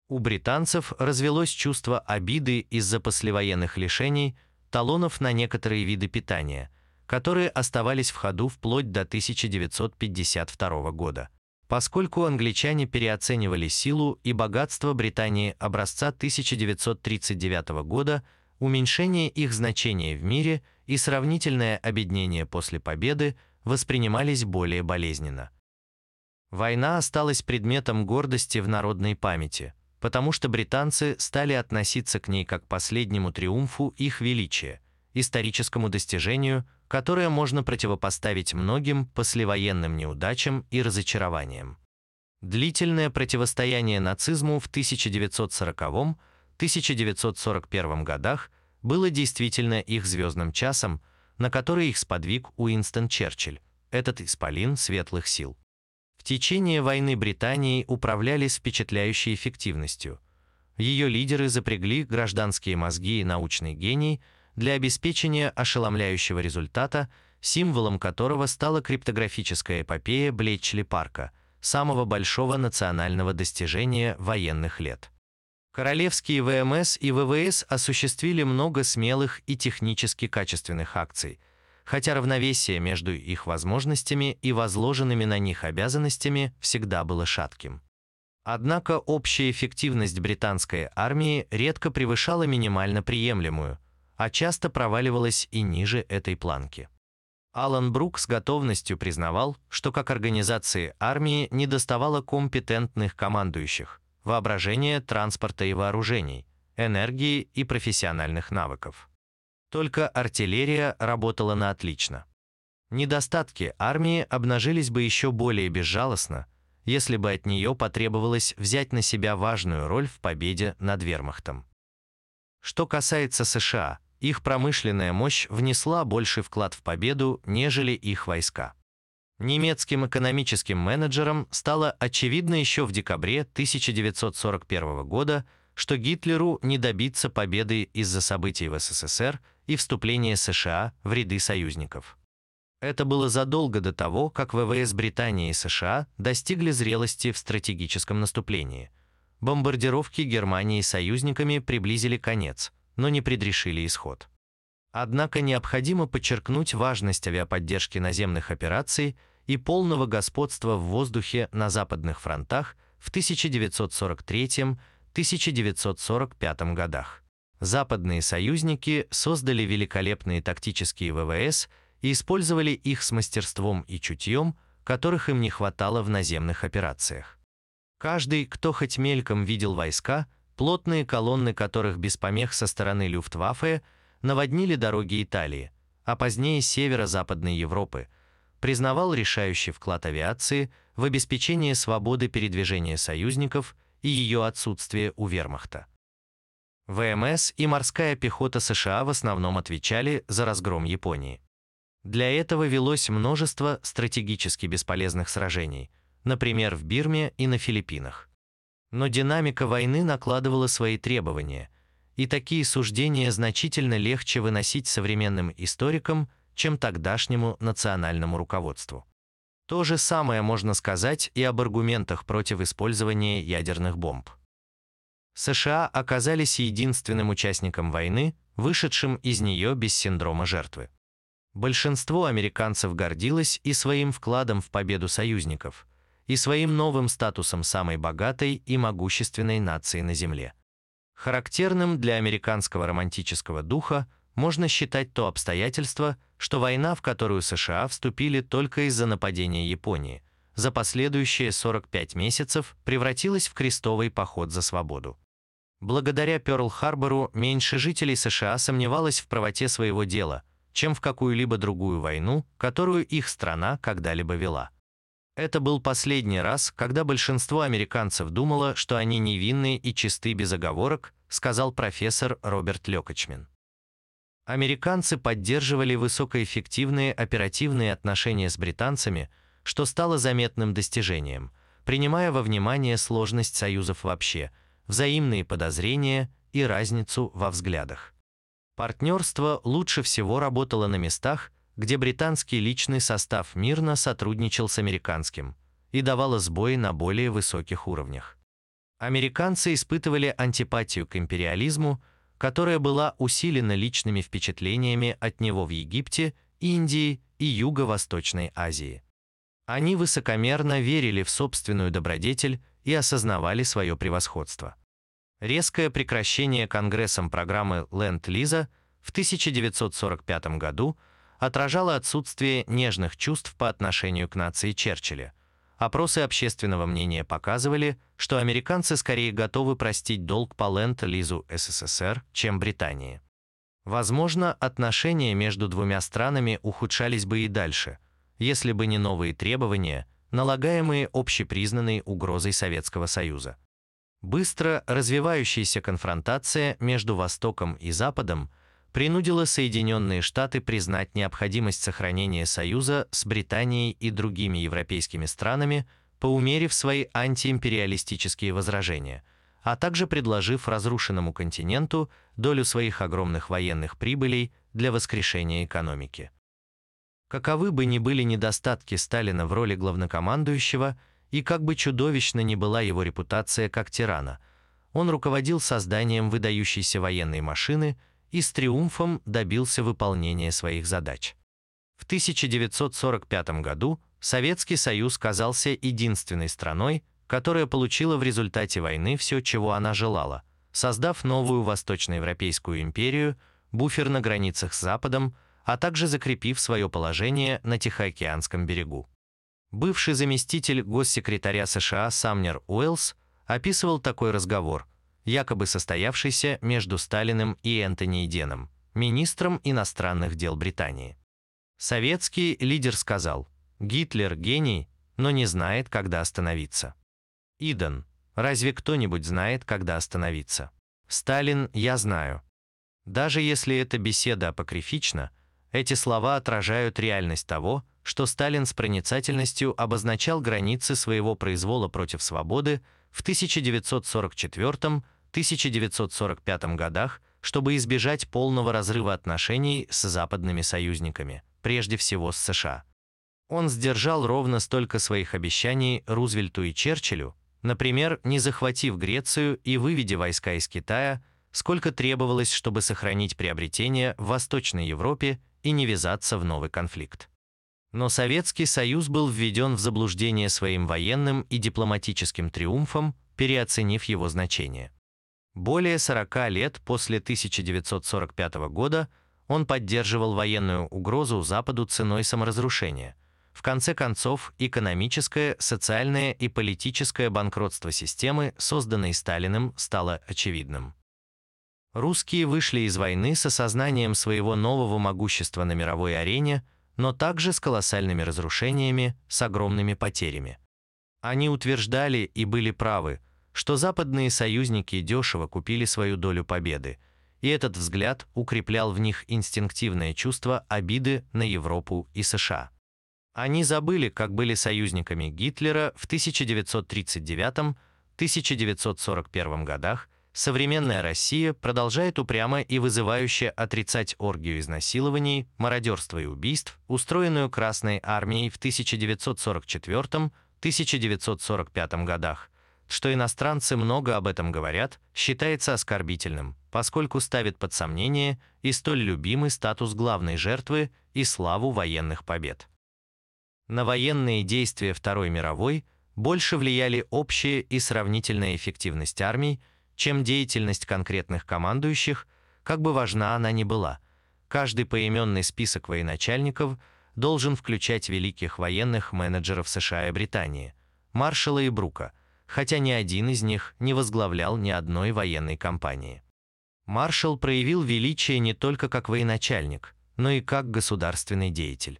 У британцев развелось чувство обиды из-за послевоенных лишений, талонов на некоторые виды питания, которые оставались в ходу вплоть до 1952 года – Поскольку англичане переоценивали силу и богатство Британии образца 1939 года, уменьшение их значения в мире и сравнительное обеднение после победы воспринимались более болезненно. Война осталась предметом гордости в народной памяти, потому что британцы стали относиться к ней как последнему триумфу их величия, историческому достижению, которое можно противопоставить многим послевоенным неудачам и разочарованиям. Длительное противостояние нацизму в 1940-1941 годах было действительно их звездным часом, на который их сподвиг Уинстон Черчилль, этот исполин светлых сил. В течение войны Британии управляли с впечатляющей эффективностью. Ее лидеры запрягли гражданские мозги и научный гений для обеспечения ошеломляющего результата, символом которого стала криптографическая эпопея Блетчли-парка – самого большого национального достижения военных лет. Королевские ВМС и ВВС осуществили много смелых и технически качественных акций, хотя равновесие между их возможностями и возложенными на них обязанностями всегда было шатким. Однако общая эффективность британской армии редко превышала минимально приемлемую, а часто проваливалась и ниже этой планки. Алан Брук с готовностью признавал, что как организации армии недоставало компетентных командующих, воображения, транспорта и вооружений, энергии и профессиональных навыков. Только артиллерия работала на отлично. Недостатки армии обнажились бы еще более безжалостно, если бы от нее потребовалось взять на себя важную роль в победе над вермахтом. Что касается США, их промышленная мощь внесла больший вклад в победу, нежели их войска. Немецким экономическим менеджерам стало очевидно еще в декабре 1941 года, что Гитлеру не добиться победы из-за событий в СССР и вступления США в ряды союзников. Это было задолго до того, как ВВС Британии и США достигли зрелости в стратегическом наступлении. Бомбардировки Германии союзниками приблизили конец – но не предрешили исход. Однако необходимо подчеркнуть важность авиаподдержки наземных операций и полного господства в воздухе на западных фронтах в 1943-1945 годах. Западные союзники создали великолепные тактические ВВС и использовали их с мастерством и чутьем, которых им не хватало в наземных операциях. Каждый, кто хоть мельком видел войска, плотные колонны которых без помех со стороны Люфтваффе наводнили дороги Италии, а позднее северо-западной Европы, признавал решающий вклад авиации в обеспечение свободы передвижения союзников и ее отсутствие у вермахта. ВМС и морская пехота США в основном отвечали за разгром Японии. Для этого велось множество стратегически бесполезных сражений, например, в Бирме и на Филиппинах. Но динамика войны накладывала свои требования, и такие суждения значительно легче выносить современным историкам, чем тогдашнему национальному руководству. То же самое можно сказать и об аргументах против использования ядерных бомб. США оказались единственным участником войны, вышедшим из нее без синдрома жертвы. Большинство американцев гордилось и своим вкладом в победу союзников – и своим новым статусом самой богатой и могущественной нации на Земле. Характерным для американского романтического духа можно считать то обстоятельство, что война, в которую США вступили только из-за нападения Японии, за последующие 45 месяцев превратилась в крестовый поход за свободу. Благодаря Пёрл-Харбору меньше жителей США сомневалось в правоте своего дела, чем в какую-либо другую войну, которую их страна когда-либо вела. Это был последний раз, когда большинство американцев думало, что они невинны и чисты без оговорок, сказал профессор Роберт Лёкочмин. Американцы поддерживали высокоэффективные оперативные отношения с британцами, что стало заметным достижением, принимая во внимание сложность союзов вообще, взаимные подозрения и разницу во взглядах. Партнерство лучше всего работало на местах, где британский личный состав мирно сотрудничал с американским и давало сбои на более высоких уровнях. Американцы испытывали антипатию к империализму, которая была усилена личными впечатлениями от него в Египте, Индии и Юго-Восточной Азии. Они высокомерно верили в собственную добродетель и осознавали свое превосходство. Резкое прекращение Конгрессом программы Ленд-Лиза в 1945 году – отражало отсутствие нежных чувств по отношению к нации Черчилля. Опросы общественного мнения показывали, что американцы скорее готовы простить долг по Ленд-Лизу СССР, чем Британии. Возможно, отношения между двумя странами ухудшались бы и дальше, если бы не новые требования, налагаемые общепризнанной угрозой Советского Союза. Быстро развивающаяся конфронтация между Востоком и Западом принудила Соединенные Штаты признать необходимость сохранения союза с Британией и другими европейскими странами, поумерив свои антиимпериалистические возражения, а также предложив разрушенному континенту долю своих огромных военных прибылей для воскрешения экономики. Каковы бы ни были недостатки Сталина в роли главнокомандующего, и как бы чудовищна ни была его репутация как тирана, он руководил созданием выдающейся военной машины – и с триумфом добился выполнения своих задач. В 1945 году Советский Союз казался единственной страной, которая получила в результате войны все, чего она желала, создав новую Восточноевропейскую империю, буфер на границах с Западом, а также закрепив свое положение на Тихоокеанском берегу. Бывший заместитель госсекретаря США Самнер Уэллс описывал такой разговор – якобы состоявшийся между Сталиным и Энтони Иденом, министром иностранных дел Британии. Советский лидер сказал, «Гитлер – гений, но не знает, когда остановиться». Иден, разве кто-нибудь знает, когда остановиться? Сталин, я знаю. Даже если эта беседа апокрифична, эти слова отражают реальность того, что Сталин с проницательностью обозначал границы своего произвола против свободы в 1944-1945 годах, чтобы избежать полного разрыва отношений с западными союзниками, прежде всего с США. Он сдержал ровно столько своих обещаний Рузвельту и Черчиллю, например, не захватив Грецию и выведя войска из Китая, сколько требовалось, чтобы сохранить приобретения в Восточной Европе и не ввязаться в новый конфликт. Но Советский Союз был введен в заблуждение своим военным и дипломатическим триумфом, переоценив его значение. Более 40 лет после 1945 года он поддерживал военную угрозу Западу ценой саморазрушения. В конце концов, экономическое, социальное и политическое банкротство системы, созданной Сталиным, стало очевидным. Русские вышли из войны с осознанием своего нового могущества на мировой арене – но также с колоссальными разрушениями, с огромными потерями. Они утверждали и были правы, что западные союзники дешево купили свою долю победы, и этот взгляд укреплял в них инстинктивное чувство обиды на Европу и США. Они забыли, как были союзниками Гитлера в 1939-1941 годах, современная Россия продолжает упрямо и вызывающе отрицать оргию изнасилований, мародерства и убийств, устроенную Красной армией в 1944-1945 годах. Что иностранцы много об этом говорят, считается оскорбительным, поскольку ставит под сомнение и столь любимый статус главной жертвы и славу военных побед. На военные действия Второй мировой больше влияли общая и сравнительная эффективность армий, чем деятельность конкретных командующих, как бы важна она ни была. Каждый поименный список военачальников должен включать великих военных менеджеров США и Британии, маршала и Брука, хотя ни один из них не возглавлял ни одной военной кампании. Маршал проявил величие не только как военачальник, но и как государственный деятель.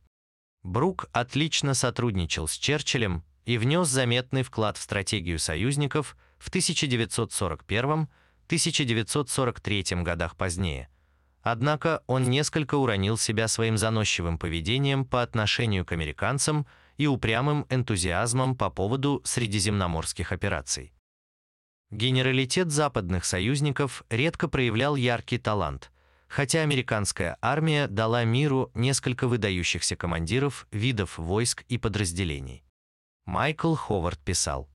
Брук отлично сотрудничал с Черчиллем и внес заметный вклад в стратегию союзников – в 1941-1943 годах позднее. Однако он несколько уронил себя своим заносчивым поведением по отношению к американцам и упрямым энтузиазмом по поводу средиземноморских операций. Генералитет западных союзников редко проявлял яркий талант, хотя американская армия дала миру несколько выдающихся командиров видов войск и подразделений. Майкл Ховард писал,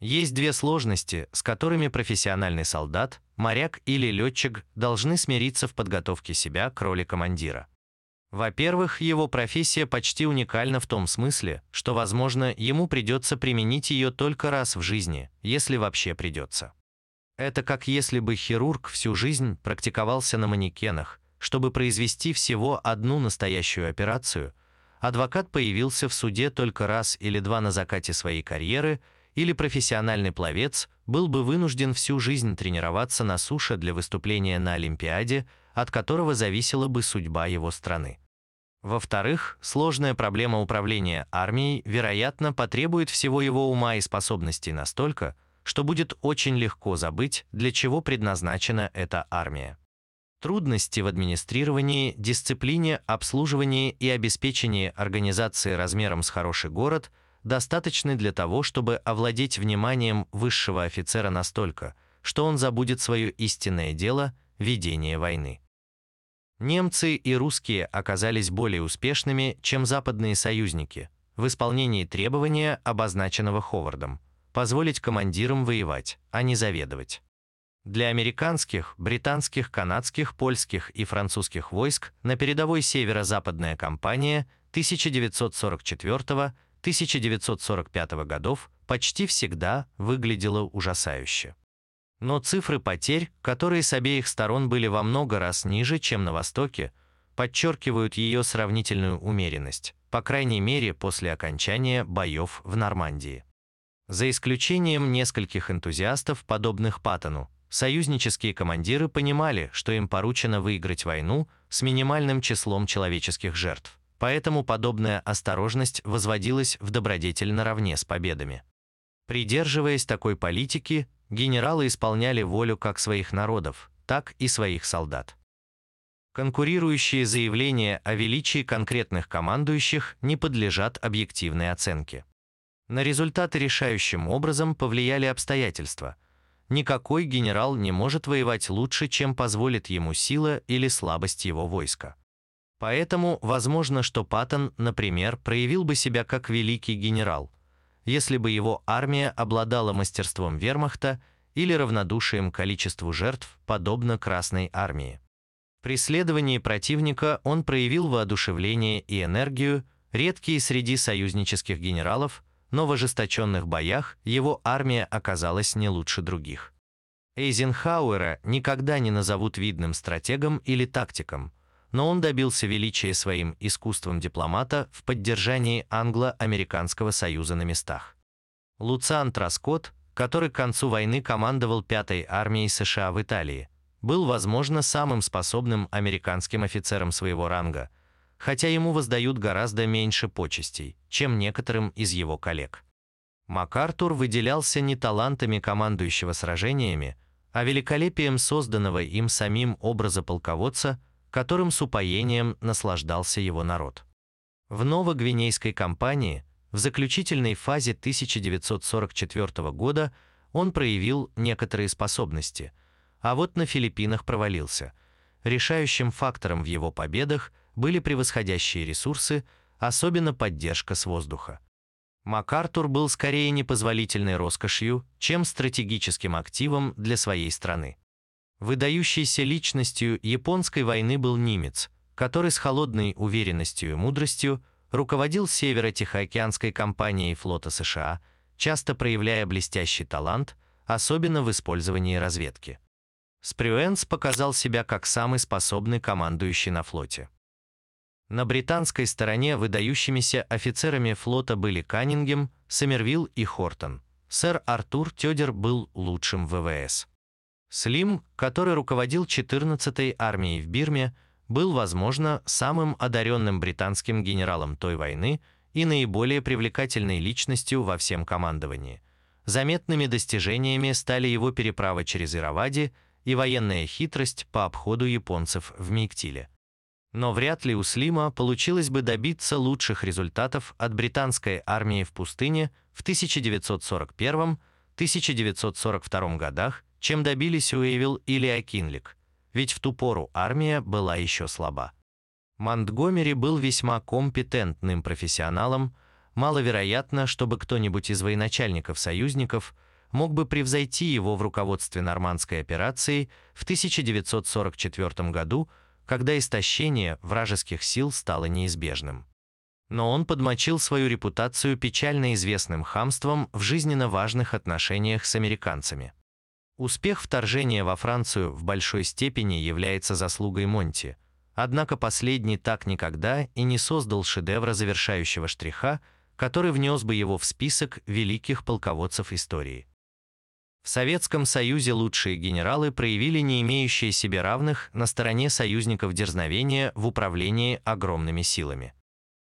есть две сложности, с которыми профессиональный солдат, моряк или летчик должны смириться в подготовке себя к роли командира. Во-первых, его профессия почти уникальна в том смысле, что, возможно, ему придется применить ее только раз в жизни, если вообще придется. Это как если бы хирург всю жизнь практиковался на манекенах, чтобы произвести всего одну настоящую операцию, адвокат появился в суде только раз или два на закате своей карьеры – или профессиональный пловец был бы вынужден всю жизнь тренироваться на суше для выступления на Олимпиаде, от которого зависела бы судьба его страны. Во-вторых, сложная проблема управления армией, вероятно, потребует всего его ума и способностей настолько, что будет очень легко забыть, для чего предназначена эта армия. Трудности в администрировании, дисциплине, обслуживании и обеспечении организации размером с хороший город достаточны для того, чтобы овладеть вниманием высшего офицера настолько, что он забудет свое истинное дело – ведение войны. Немцы и русские оказались более успешными, чем западные союзники, в исполнении требования, обозначенного Ховардом – позволить командирам воевать, а не заведовать. Для американских, британских, канадских, польских и французских войск на передовой северо-западная кампания 1944-1945 годов почти всегда выглядела ужасающе. Но цифры потерь, которые с обеих сторон были во много раз ниже, чем на Востоке, подчеркивают ее сравнительную умеренность, по крайней мере после окончания боев в Нормандии. За исключением нескольких энтузиастов, подобных Паттону, союзнические командиры понимали, что им поручено выиграть войну с минимальным числом человеческих жертв, поэтому подобная осторожность возводилась в добродетель наравне с победами. Придерживаясь такой политики, генералы исполняли волю как своих народов, так и своих солдат. Конкурирующие заявления о величии конкретных командующих не подлежат объективной оценке. На результаты решающим образом повлияли обстоятельства – никакой генерал не может воевать лучше, чем позволит ему сила или слабость его войска. Поэтому возможно, что Паттон, например, проявил бы себя как великий генерал, если бы его армия обладала мастерством вермахта или равнодушием количеству жертв, подобно Красной армии. При следовании противника он проявил воодушевление и энергию, редкие среди союзнических генералов – но в ожесточенных боях его армия оказалась не лучше других. Эйзенхауэра никогда не назовут видным стратегом или тактиком, но он добился величия своим искусством дипломата в поддержании англо-американского союза на местах. Луциан Траскот, который к концу войны командовал 5-й армией США в Италии, был, возможно, самым способным американским офицером своего ранга – хотя ему воздают гораздо меньше почестей, чем некоторым из его коллег. МакАртур выделялся не талантами командующего сражениями, а великолепием созданного им самим образа полководца, которым с упоением наслаждался его народ. В Новогвинейской кампании, в заключительной фазе 1944 года, он проявил некоторые способности, а вот на Филиппинах провалился. Решающим фактором в его победах – были превосходящие ресурсы, особенно поддержка с воздуха. МакАртур был скорее непозволительной роскошью, чем стратегическим активом для своей страны. Выдающейся личностью японской войны был немец, который с холодной уверенностью и мудростью руководил северо-тихоокеанской компанией флота США, часто проявляя блестящий талант, особенно в использовании разведки. Спрюэнс показал себя как самый способный командующий на флоте. На британской стороне выдающимися офицерами флота были Каннингем, Сомервилл и Хортон. Сэр Артур Тёдер был лучшим ВВС. Слим, который руководил 14-й армией в Бирме, был, возможно, самым одаренным британским генералом той войны и наиболее привлекательной личностью во всем командовании. Заметными достижениями стали его переправа через Иравади и военная хитрость по обходу японцев в Миктиле. Но вряд ли у Слима получилось бы добиться лучших результатов от британской армии в пустыне в 1941-1942 годах, чем добились Уэйвилл или Акинлик, ведь в ту пору армия была еще слаба. Монтгомери был весьма компетентным профессионалом, маловероятно, чтобы кто-нибудь из военачальников-союзников мог бы превзойти его в руководстве нормандской операцией в 1944 году – когда истощение вражеских сил стало неизбежным. Но он подмочил свою репутацию печально известным хамством в жизненно важных отношениях с американцами. Успех вторжения во Францию в большой степени является заслугой Монти, однако последний так никогда и не создал шедевра завершающего штриха, который внес бы его в список великих полководцев истории. В Советском Союзе лучшие генералы проявили не имеющие себе равных на стороне союзников дерзновения в управлении огромными силами.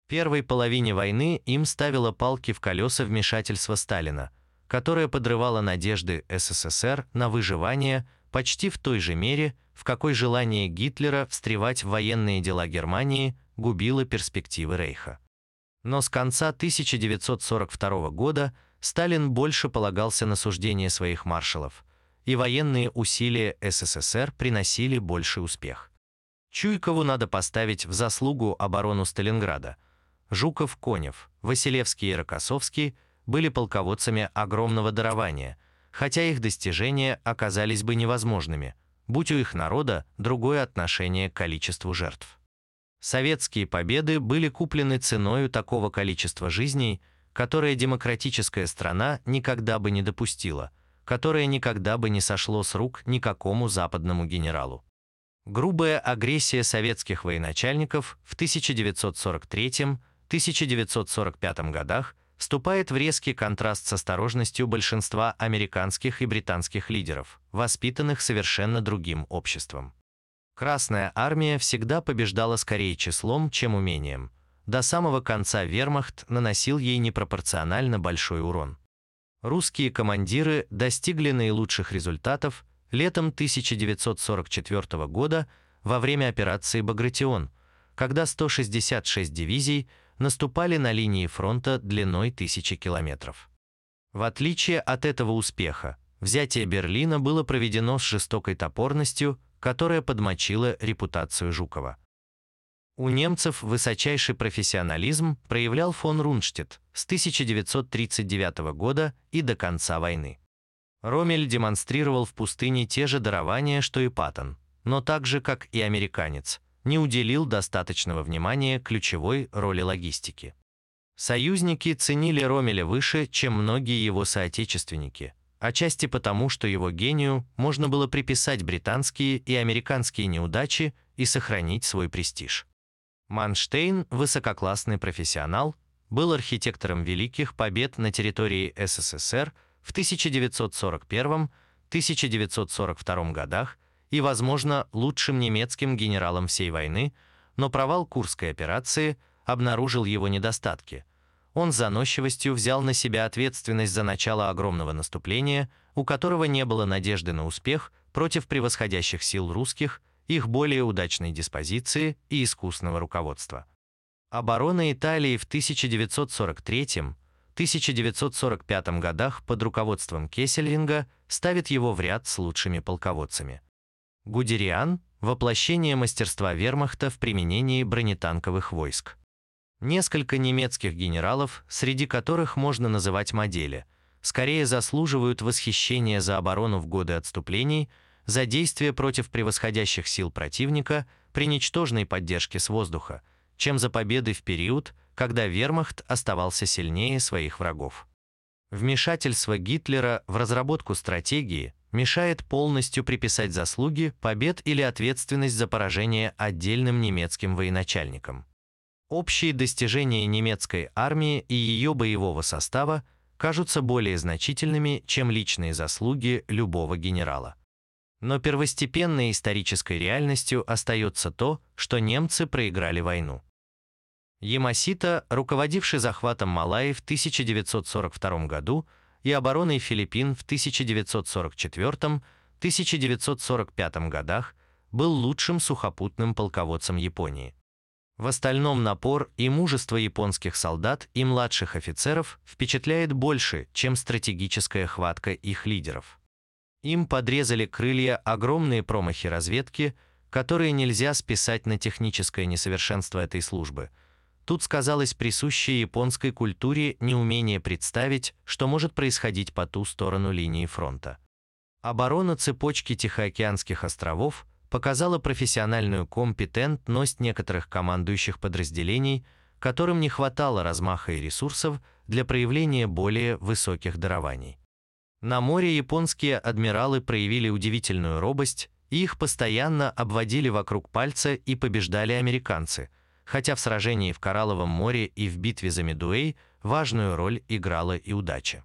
В первой половине войны им ставило палки в колеса вмешательства Сталина, которое подрывало надежды СССР на выживание почти в той же мере, в какой желание Гитлера встревать в военные дела Германии губило перспективы Рейха. Но с конца 1942 года Сталин больше полагался на суждение своих маршалов, и военные усилия СССР приносили больший успех. Чуйкову надо поставить в заслугу оборону Сталинграда. Жуков, Конев, Василевский и Рокоссовский были полководцами огромного дарования, хотя их достижения оказались бы невозможными, будь у их народа другое отношение к количеству жертв. Советские победы были куплены ценою такого количества жизней, которое демократическая страна никогда бы не допустила, которое никогда бы не сошло с рук никакому западному генералу. Грубая агрессия советских военачальников в 1943-1945 годах вступает в резкий контраст с осторожностью большинства американских и британских лидеров, воспитанных совершенно другим обществом. Красная армия всегда побеждала скорее числом, чем умением. До самого конца вермахт наносил ей непропорционально большой урон. Русские командиры достигли наилучших результатов летом 1944 года во время операции «Багратион», когда 166 дивизий наступали на линии фронта длиной тысячи километров. В отличие от этого успеха, взятие Берлина было проведено с жестокой топорностью которая подмочила репутацию Жукова. У немцев высочайший профессионализм проявлял фон Рунштедт с 1939 года и до конца войны. Ромель демонстрировал в пустыне те же дарования, что и Паттон, но так же, как и американец, не уделил достаточного внимания ключевой роли логистики. Союзники ценили Ромеля выше, чем многие его соотечественники, отчасти потому, что его гению можно было приписать британские и американские неудачи и сохранить свой престиж. Манштейн, высококлассный профессионал, был архитектором великих побед на территории СССР в 1941-1942 годах и, возможно, лучшим немецким генералом всей войны, но провал Курской операции обнаружил его недостатки – он с заносчивостью взял на себя ответственность за начало огромного наступления, у которого не было надежды на успех против превосходящих сил русских, их более удачной диспозиции и искусного руководства. Оборона Италии в 1943-1945 годах под руководством Кессельринга ставит его в ряд с лучшими полководцами. Гудериан – воплощение мастерства вермахта в применении бронетанковых войск. Несколько немецких генералов, среди которых можно называть модели, скорее заслуживают восхищения за оборону в годы отступлений, за действия против превосходящих сил противника при ничтожной поддержке с воздуха, чем за победы в период, когда вермахт оставался сильнее своих врагов. Вмешательство Гитлера в разработку стратегии мешает полностью приписать заслуги, побед или ответственность за поражение отдельным немецким военачальникам. Общие достижения немецкой армии и ее боевого состава кажутся более значительными, чем личные заслуги любого генерала. Но первостепенной исторической реальностью остается то, что немцы проиграли войну. Ямасита, руководивший захватом Малайи в 1942 году и обороной Филиппин в 1944-1945 годах, был лучшим сухопутным полководцем Японии. В остальном напор и мужество японских солдат и младших офицеров впечатляет больше, чем стратегическая хватка их лидеров. Им подрезали крылья огромные промахи разведки, которые нельзя списать на техническое несовершенство этой службы. Тут сказалось присущее японской культуре неумение представить, что может происходить по ту сторону линии фронта. Оборона цепочки Тихоокеанских островов – показала профессиональную компетентность некоторых командующих подразделений, которым не хватало размаха и ресурсов для проявления более высоких дарований. На море японские адмиралы проявили удивительную робость, и их постоянно обводили вокруг пальца и побеждали американцы, хотя в сражении в Коралловом море и в битве за Медуэй важную роль играла и удача.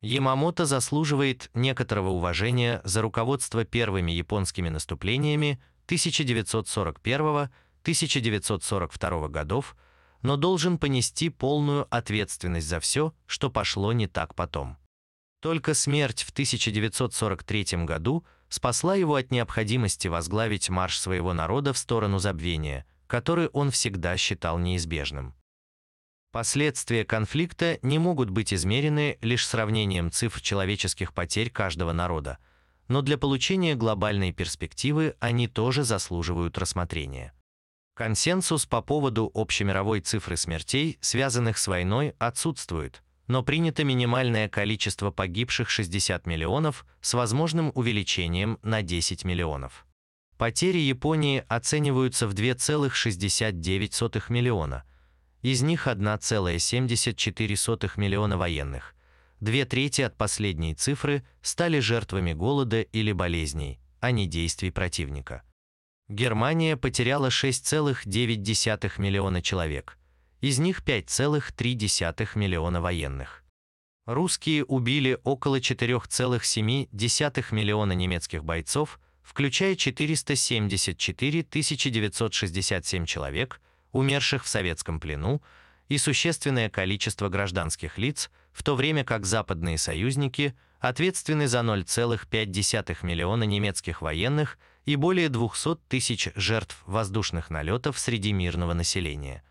Ямамото заслуживает некоторого уважения за руководство первыми японскими наступлениями 1941-1942 годов, но должен понести полную ответственность за все, что пошло не так потом. Только смерть в 1943 году спасла его от необходимости возглавить марш своего народа в сторону забвения, который он всегда считал неизбежным. Последствия конфликта не могут быть измерены лишь сравнением цифр человеческих потерь каждого народа, но для получения глобальной перспективы они тоже заслуживают рассмотрения. Консенсус по поводу общемировой цифры смертей, связанных с войной, отсутствует, но принято минимальное количество погибших 60 миллионов с возможным увеличением на 10 миллионов. Потери Японии оцениваются в 2,69 миллиона, из них 1,74 миллиона военных. Две трети от последней цифры стали жертвами голода или болезней, а не действий противника. Германия потеряла 6,9 миллиона человек, из них 5,3 миллиона военных. Русские убили около 4,7 миллиона немецких бойцов, включая 474 967 человек, умерших в советском плену, и существенное количество гражданских лиц, в то время как западные союзники ответственны за 0,5 миллиона немецких военных и более 200 тысяч жертв воздушных налетов среди мирного населения.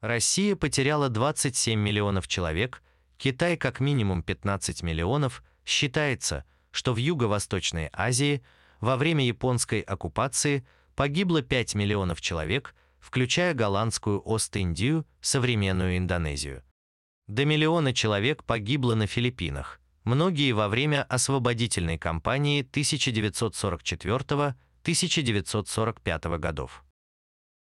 Россия потеряла 27 миллионов человек, Китай как минимум 15 миллионов, считается, что в Юго-Восточной Азии во время японской оккупации погибло 5 миллионов человек, включая голландскую Ост-Индию, современную Индонезию. До миллиона человек погибло на Филиппинах, многие во время освободительной кампании 1944 1945 годов.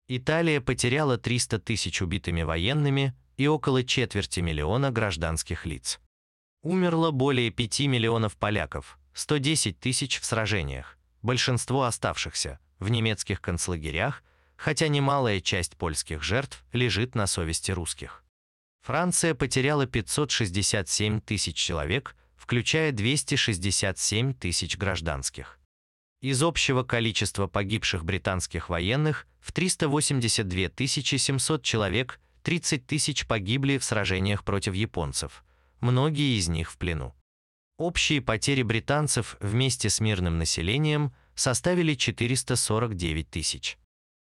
Италия потеряла 300 тысяч убитыми военными и около четверти миллиона гражданских лиц. Умерло более 5 миллионов поляков, 110 тысяч в сражениях, большинство оставшихся в немецких концлагерях, хотя немалая часть польских жертв лежит на совести русских. Франция потеряла 567 тысяч человек, включая 267 тысяч гражданских. Из общего количества погибших британских военных в 382 700 человек 30 тысяч погибли в сражениях против японцев, многие из них в плену. Общие потери британцев вместе с мирным населением составили 449 тысяч.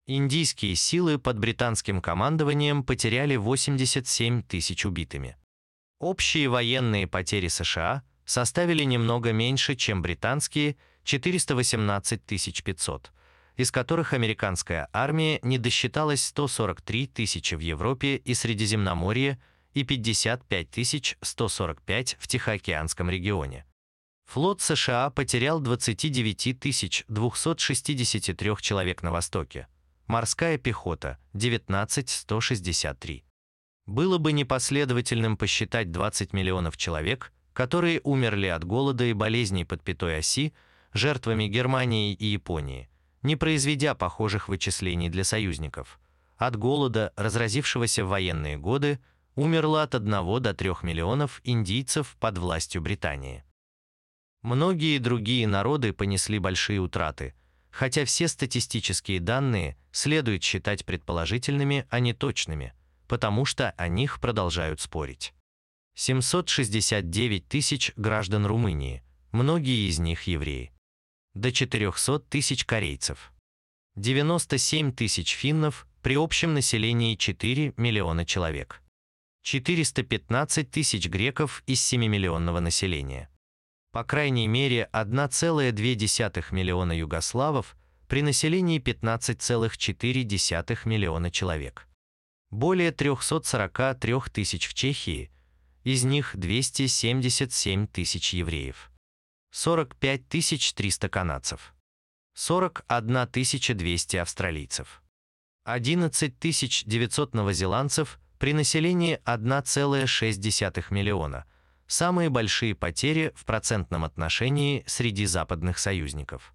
Индийские силы под британским командованием потеряли 87 тысяч убитыми. Общие военные потери США составили немного меньше, чем британские – 418 500, из которых американская армия не досчиталась 143 тысячи в Европе и Средиземноморье и 55 145 в Тихоокеанском регионе. Флот США потерял 29 263 человек на Востоке, морская пехота – 19 163. Было бы непоследовательным посчитать 20 миллионов человек, которые умерли от голода и болезней под пятой оси, жертвами Германии и Японии, не произведя похожих вычислений для союзников. От голода, разразившегося в военные годы, умерло от 1 до 3 миллионов индийцев под властью Британии. Многие другие народы понесли большие утраты, хотя все статистические данные следует считать предположительными, а не точными, потому что о них продолжают спорить. 769 тысяч граждан Румынии, многие из них евреи до 400 тысяч корейцев. 97 тысяч финнов при общем населении 4 миллиона человек. 415 тысяч греков из 7-миллионного населения. По крайней мере 1,2 миллиона югославов при населении 15,4 миллиона человек. Более 343 тысяч в Чехии, из них 277 тысяч евреев. 45 300 канадцев, 41 200 австралийцев, 11 900 новозеландцев при населении 1,6 миллиона, самые большие потери в процентном отношении среди западных союзников.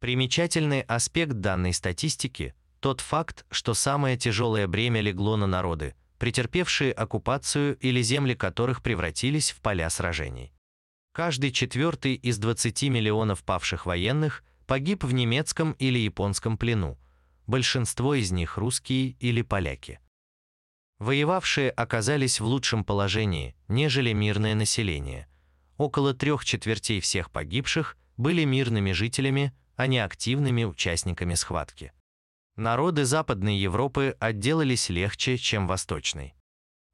Примечательный аспект данной статистики – тот факт, что самое тяжелое бремя легло на народы, претерпевшие оккупацию или земли которых превратились в поля сражений. Каждый четвертый из 20 миллионов павших военных погиб в немецком или японском плену, большинство из них русские или поляки. Воевавшие оказались в лучшем положении, нежели мирное население. Около трех четвертей всех погибших были мирными жителями, а не активными участниками схватки. Народы Западной Европы отделались легче, чем Восточной.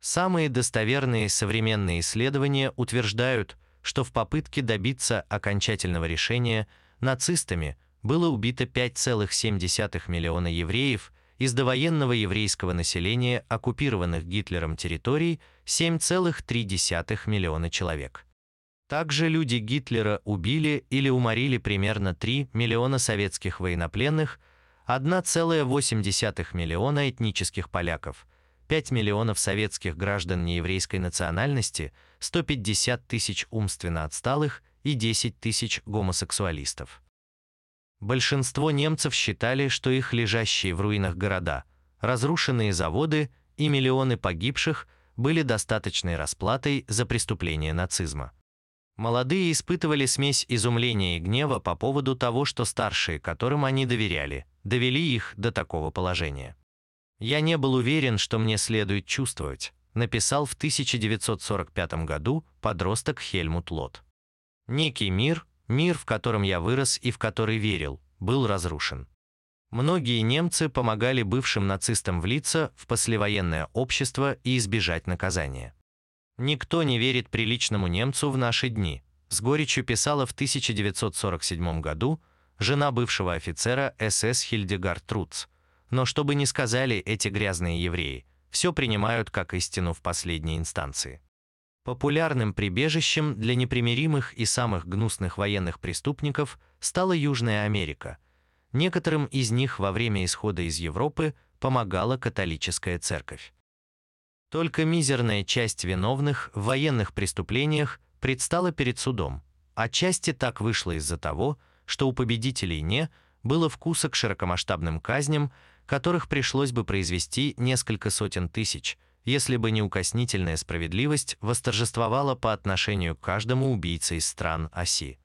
Самые достоверные современные исследования утверждают, что в попытке добиться окончательного решения нацистами было убито 5,7 миллиона евреев, из довоенного еврейского населения оккупированных Гитлером территорий 7,3 миллиона человек. Также люди Гитлера убили или уморили примерно 3 миллиона советских военнопленных, 1,8 миллиона этнических поляков, 5 миллионов советских граждан нееврейской национальности, 150 тысяч умственно отсталых и 10 тысяч гомосексуалистов. Большинство немцев считали, что их лежащие в руинах города, разрушенные заводы и миллионы погибших были достаточной расплатой за преступление нацизма. Молодые испытывали смесь изумления и гнева по поводу того, что старшие, которым они доверяли, довели их до такого положения. «Я не был уверен, что мне следует чувствовать», написал в 1945 году подросток Хельмут Лот. Некий мир, Мир, в котором я вырос и в который верил, был разрушен. Многие немцы помогали бывшим нацистам влиться в послевоенное общество и избежать наказания. «Никто не верит приличному немцу в наши дни», с горечью писала в 1947 году жена бывшего офицера СС Хильдегард Труц. Но что бы ни сказали эти грязные евреи, все принимают как истину в последней инстанции. Популярным прибежищем для непримиримых и самых гнусных военных преступников стала Южная Америка. Некоторым из них во время исхода из Европы помогала католическая церковь. Только мизерная часть виновных в военных преступлениях предстала перед судом. Отчасти так вышло из-за того, что у победителей не было вкуса к широкомасштабным казням, которых пришлось бы произвести несколько сотен тысяч – если бы неукоснительная справедливость восторжествовала по отношению к каждому убийце из стран оси.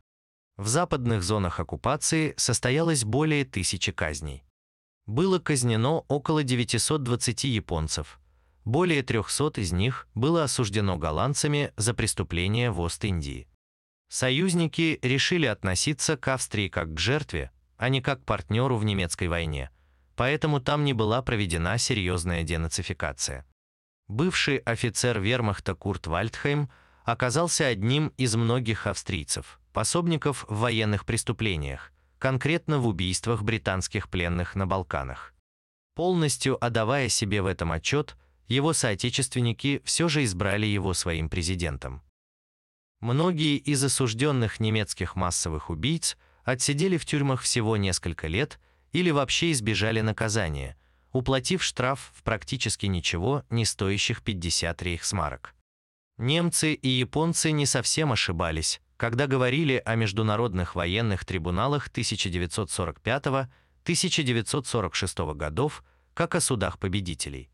В западных зонах оккупации состоялось более тысячи казней. Было казнено около 920 японцев. Более 300 из них было осуждено голландцами за преступления в Ост-Индии. Союзники решили относиться к Австрии как к жертве, а не как к партнеру в немецкой войне, поэтому там не была проведена серьезная денацификация. Бывший офицер вермахта Курт Вальдхейм оказался одним из многих австрийцев, пособников в военных преступлениях, конкретно в убийствах британских пленных на Балканах. Полностью отдавая себе в этом отчет, его соотечественники все же избрали его своим президентом. Многие из осужденных немецких массовых убийц отсидели в тюрьмах всего несколько лет или вообще избежали наказания – уплатив штраф в практически ничего не стоящих 50 рейхсмарок. Немцы и японцы не совсем ошибались, когда говорили о международных военных трибуналах 1945-1946 годов как о судах победителей.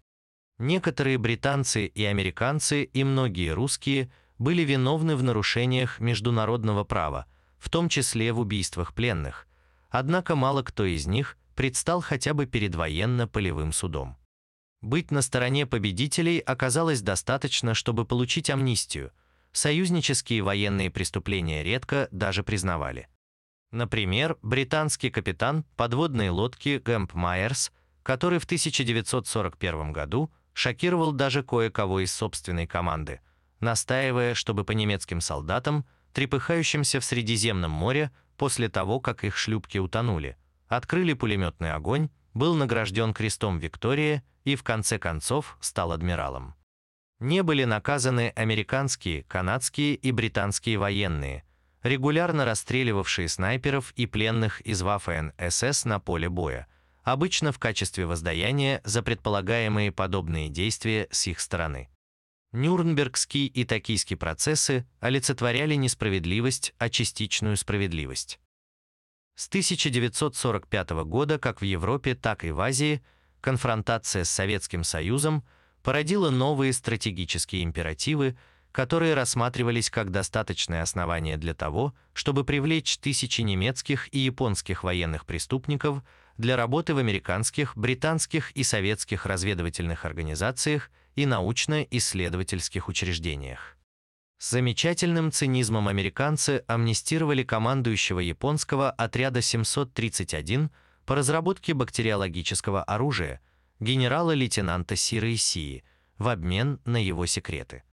Некоторые британцы и американцы и многие русские были виновны в нарушениях международного права, в том числе в убийствах пленных, однако мало кто из них предстал хотя бы перед военно-полевым судом. Быть на стороне победителей оказалось достаточно, чтобы получить амнистию. Союзнические военные преступления редко даже признавали. Например, британский капитан подводной лодки Гэмп Майерс, который в 1941 году шокировал даже кое-кого из собственной команды, настаивая, чтобы по немецким солдатам, трепыхающимся в Средиземном море после того, как их шлюпки утонули, открыли пулеметный огонь, был награжден крестом Виктория и в конце концов стал адмиралом. Не были наказаны американские, канадские и британские военные, регулярно расстреливавшие снайперов и пленных из Waffen-СС на поле боя, обычно в качестве воздаяния за предполагаемые подобные действия с их стороны. Нюрнбергский и токийский процессы олицетворяли несправедливость, а частичную справедливость. С 1945 года как в Европе, так и в Азии конфронтация с Советским Союзом породила новые стратегические императивы, которые рассматривались как достаточное основание для того, чтобы привлечь тысячи немецких и японских военных преступников для работы в американских, британских и советских разведывательных организациях и научно-исследовательских учреждениях. С замечательным цинизмом американцы амнистировали командующего японского отряда 731 по разработке бактериологического оружия генерала-лейтенанта Сиры Исии в обмен на его секреты.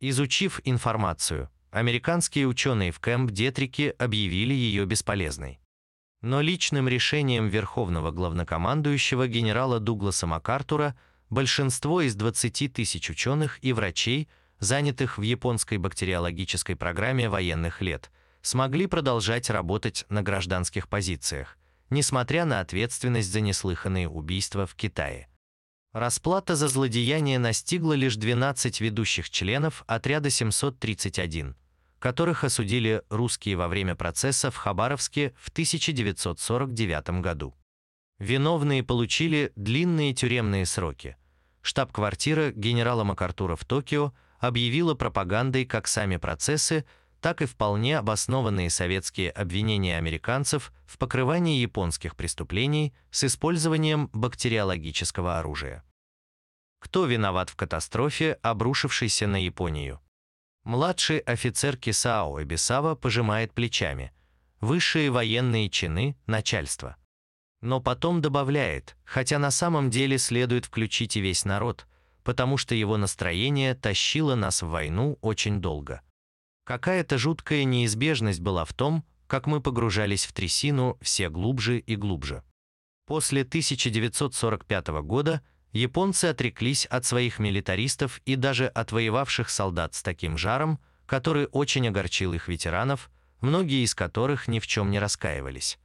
Изучив информацию, американские ученые в Кэмп-Детрике объявили ее бесполезной. Но личным решением верховного главнокомандующего генерала Дугласа МакАртура большинство из 20 тысяч ученых и врачей, занятых в японской бактериологической программе военных лет, смогли продолжать работать на гражданских позициях, несмотря на ответственность за неслыханные убийства в Китае. Расплата за злодеяние настигла лишь 12 ведущих членов отряда 731, которых осудили русские во время процесса в Хабаровске в 1949 году. Виновные получили длинные тюремные сроки. Штаб-квартира генерала МакАртура в Токио объявила пропагандой как сами процессы, так и вполне обоснованные советские обвинения американцев в покрывании японских преступлений с использованием бактериологического оружия. Кто виноват в катастрофе, обрушившейся на Японию? Младший офицер Кисао Эбисава пожимает плечами. Высшие военные чины – начальство. Но потом добавляет, хотя на самом деле следует включить и весь народ, потому что его настроение тащило нас в войну очень долго. Какая-то жуткая неизбежность была в том, как мы погружались в трясину все глубже и глубже. После 1945 года японцы отреклись от своих милитаристов и даже отвоевавших солдат с таким жаром, который очень огорчил их ветеранов, многие из которых ни в чем не раскаивались.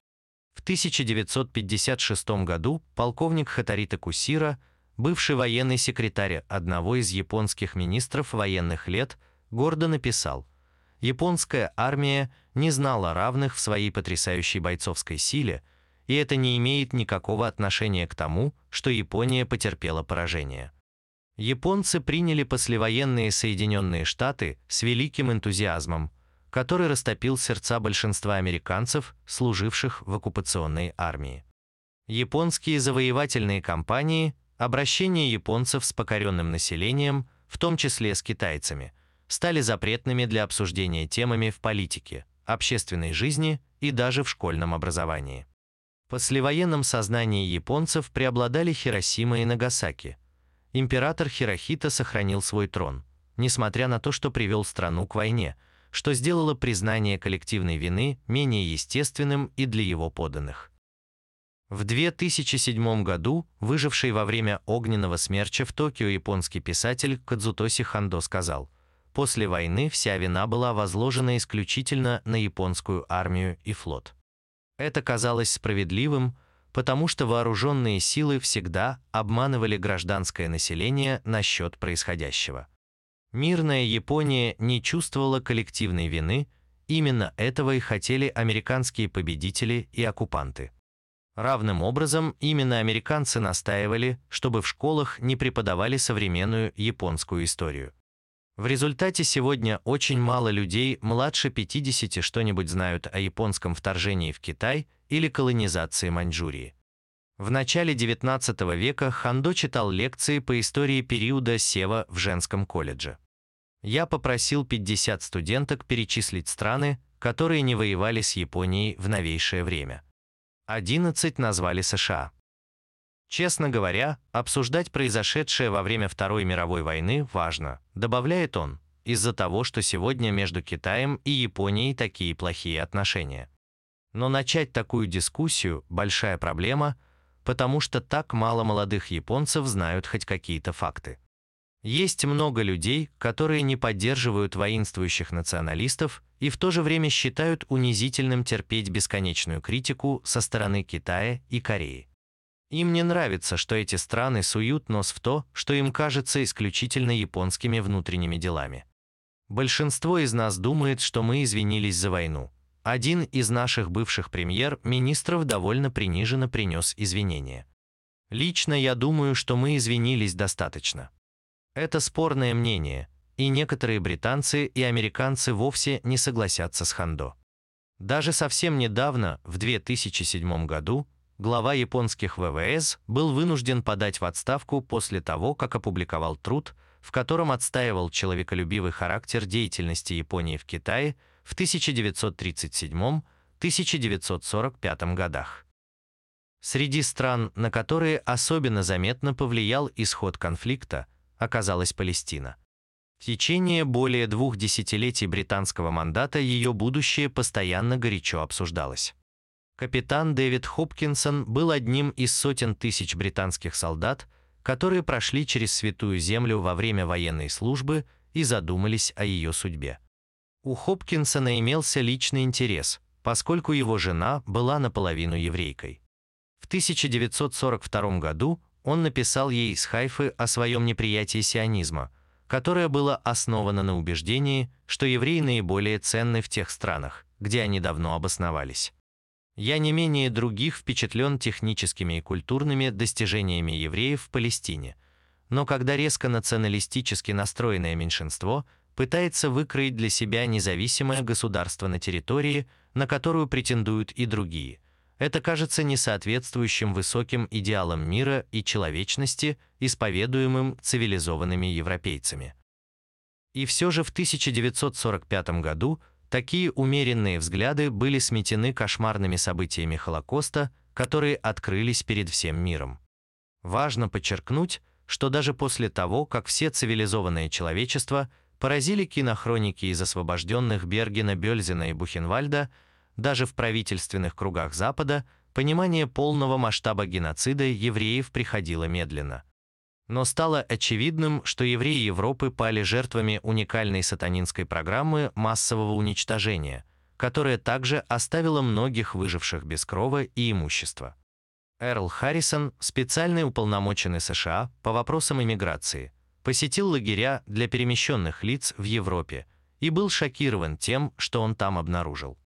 В 1956 году полковник Хатарита Кусира, бывший военный секретарь одного из японских министров военных лет, гордо написал – японская армия не знала равных в своей потрясающей бойцовской силе, и это не имеет никакого отношения к тому, что Япония потерпела поражение. Японцы приняли послевоенные Соединенные Штаты с великим энтузиазмом, который растопил сердца большинства американцев, служивших в оккупационной армии. Японские завоевательные кампании, обращение японцев с покоренным населением, в том числе с китайцами – стали запретными для обсуждения темами в политике, общественной жизни и даже в школьном образовании. В послевоенном сознании японцев преобладали Хиросима и Нагасаки. Император Хирохита сохранил свой трон, несмотря на то, что привел страну к войне, что сделало признание коллективной вины менее естественным и для его подданных. В 2007 году выживший во время огненного смерча в Токио японский писатель Кадзутоси Хандо сказал – После войны вся вина была возложена исключительно на японскую армию и флот. Это казалось справедливым, потому что вооруженные силы всегда обманывали гражданское население насчет происходящего. Мирная Япония не чувствовала коллективной вины, именно этого и хотели американские победители и оккупанты. Равным образом именно американцы настаивали, чтобы в школах не преподавали современную японскую историю. В результате сегодня очень мало людей младше 50 что-нибудь знают о японском вторжении в Китай или колонизации Маньчжурии. В начале XIX века Хандо читал лекции по истории периода Сева в женском колледже. Я попросил 50 студенток перечислить страны, которые не воевали с Японией в новейшее время. 11 назвали США. Честно говоря, обсуждать произошедшее во время Второй мировой войны важно, добавляет он, из-за того, что сегодня между Китаем и Японией такие плохие отношения. Но начать такую дискуссию – большая проблема, потому что так мало молодых японцев знают хоть какие-то факты. Есть много людей, которые не поддерживают воинствующих националистов и в то же время считают унизительным терпеть бесконечную критику со стороны Китая и Кореи. Им не нравится, что эти страны суют нос в то, что им кажется исключительно японскими внутренними делами. Большинство из нас думает, что мы извинились за войну. Один из наших бывших премьер-министров довольно приниженно принес извинения. Лично я думаю, что мы извинились достаточно. Это спорное мнение, и некоторые британцы и американцы вовсе не согласятся с Хандо. Даже совсем недавно, в 2007 году, глава японских ВВС был вынужден подать в отставку после того, как опубликовал труд, в котором отстаивал человеколюбивый характер деятельности Японии в Китае в 1937-1945 годах. Среди стран, на которые особенно заметно повлиял исход конфликта, оказалась Палестина. В течение более двух десятилетий британского мандата ее будущее постоянно горячо обсуждалось. Капитан Дэвид Хопкинсон был одним из сотен тысяч британских солдат, которые прошли через Святую Землю во время военной службы и задумались о ее судьбе. У Хопкинсона имелся личный интерес, поскольку его жена была наполовину еврейкой. В 1942 году он написал ей из Хайфы о своем неприятии сионизма, которое было основано на убеждении, что евреи наиболее ценны в тех странах, где они давно обосновались. Я не менее других впечатлен техническими и культурными достижениями евреев в Палестине, но когда резко националистически настроенное меньшинство пытается выкроить для себя независимое государство на территории, на которую претендуют и другие – это кажется несоответствующим высоким идеалам мира и человечности, исповедуемым цивилизованными европейцами. И все же в 1945 году такие умеренные взгляды были сметены кошмарными событиями Холокоста, которые открылись перед всем миром. Важно подчеркнуть, что даже после того, как все цивилизованное человечество поразили кинохроники из освобожденных Бергена, Бельзена и Бухенвальда – даже в правительственных кругах Запада понимание полного масштаба геноцида евреев приходило медленно. Но стало очевидным, что евреи Европы пали жертвами уникальной сатанинской программы массового уничтожения, которая также оставила многих выживших без крова и имущества. Эрл Харрисон, специальный уполномоченный США по вопросам иммиграции, посетил лагеря для перемещенных лиц в Европе и был шокирован тем, что он там обнаружил.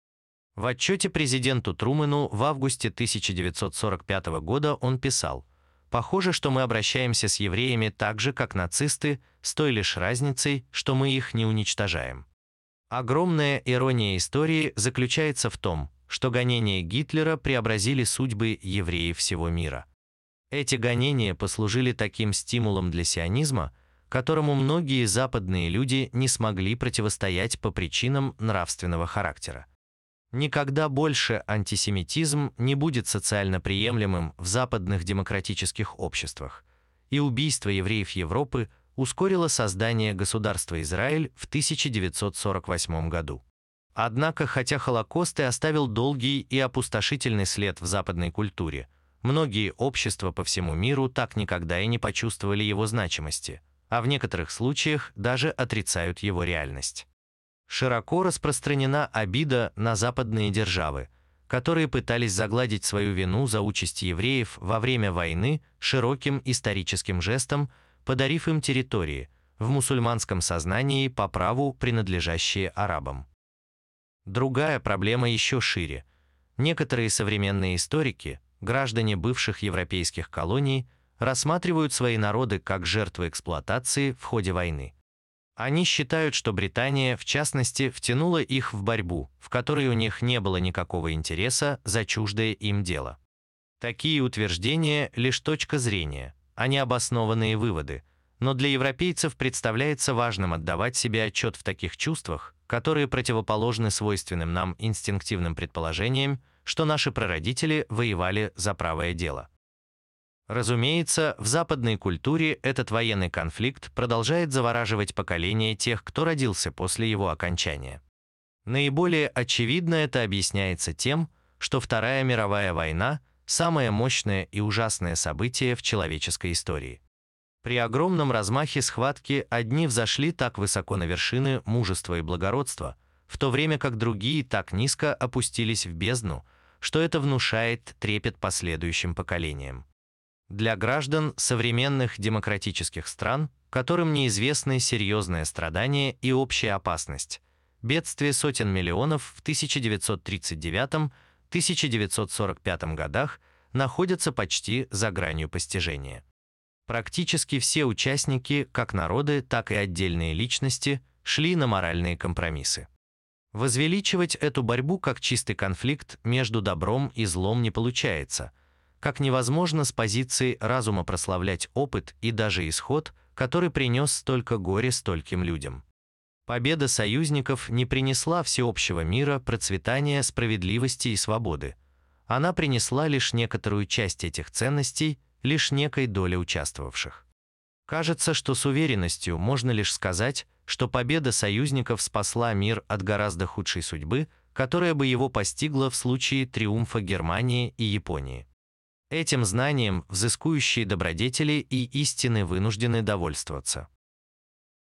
В отчете президенту Трумэну в августе 1945 года он писал, «Похоже, что мы обращаемся с евреями так же, как нацисты, с той лишь разницей, что мы их не уничтожаем». Огромная ирония истории заключается в том, что гонения Гитлера преобразили судьбы евреев всего мира. Эти гонения послужили таким стимулом для сионизма, которому многие западные люди не смогли противостоять по причинам нравственного характера. Никогда больше антисемитизм не будет социально приемлемым в западных демократических обществах, и убийство евреев Европы ускорило создание государства Израиль в 1948 году. Однако, хотя Холокост и оставил долгий и опустошительный след в западной культуре, многие общества по всему миру так никогда и не почувствовали его значимости, а в некоторых случаях даже отрицают его реальность широко распространена обида на западные державы, которые пытались загладить свою вину за участь евреев во время войны широким историческим жестом, подарив им территории, в мусульманском сознании по праву принадлежащие арабам. Другая проблема еще шире. Некоторые современные историки, граждане бывших европейских колоний, рассматривают свои народы как жертвы эксплуатации в ходе войны. Они считают, что Британия, в частности, втянула их в борьбу, в которой у них не было никакого интереса за чуждое им дело. Такие утверждения – лишь точка зрения, а не обоснованные выводы, но для европейцев представляется важным отдавать себе отчет в таких чувствах, которые противоположны свойственным нам инстинктивным предположениям, что наши прародители воевали за правое дело. Разумеется, в западной культуре этот военный конфликт продолжает завораживать поколение тех, кто родился после его окончания. Наиболее очевидно это объясняется тем, что Вторая мировая война – самое мощное и ужасное событие в человеческой истории. При огромном размахе схватки одни взошли так высоко на вершины мужества и благородства, в то время как другие так низко опустились в бездну, что это внушает трепет последующим поколениям для граждан современных демократических стран, которым неизвестны серьезное страдание и общая опасность, бедствие сотен миллионов в 1939-1945 годах находятся почти за гранью постижения. Практически все участники, как народы, так и отдельные личности, шли на моральные компромиссы. Возвеличивать эту борьбу как чистый конфликт между добром и злом не получается, как невозможно с позиции разума прославлять опыт и даже исход, который принес столько горя стольким людям. Победа союзников не принесла всеобщего мира, процветания, справедливости и свободы. Она принесла лишь некоторую часть этих ценностей, лишь некой доле участвовавших. Кажется, что с уверенностью можно лишь сказать, что победа союзников спасла мир от гораздо худшей судьбы, которая бы его постигла в случае триумфа Германии и Японии. Этим знанием взыскующие добродетели и истины вынуждены довольствоваться.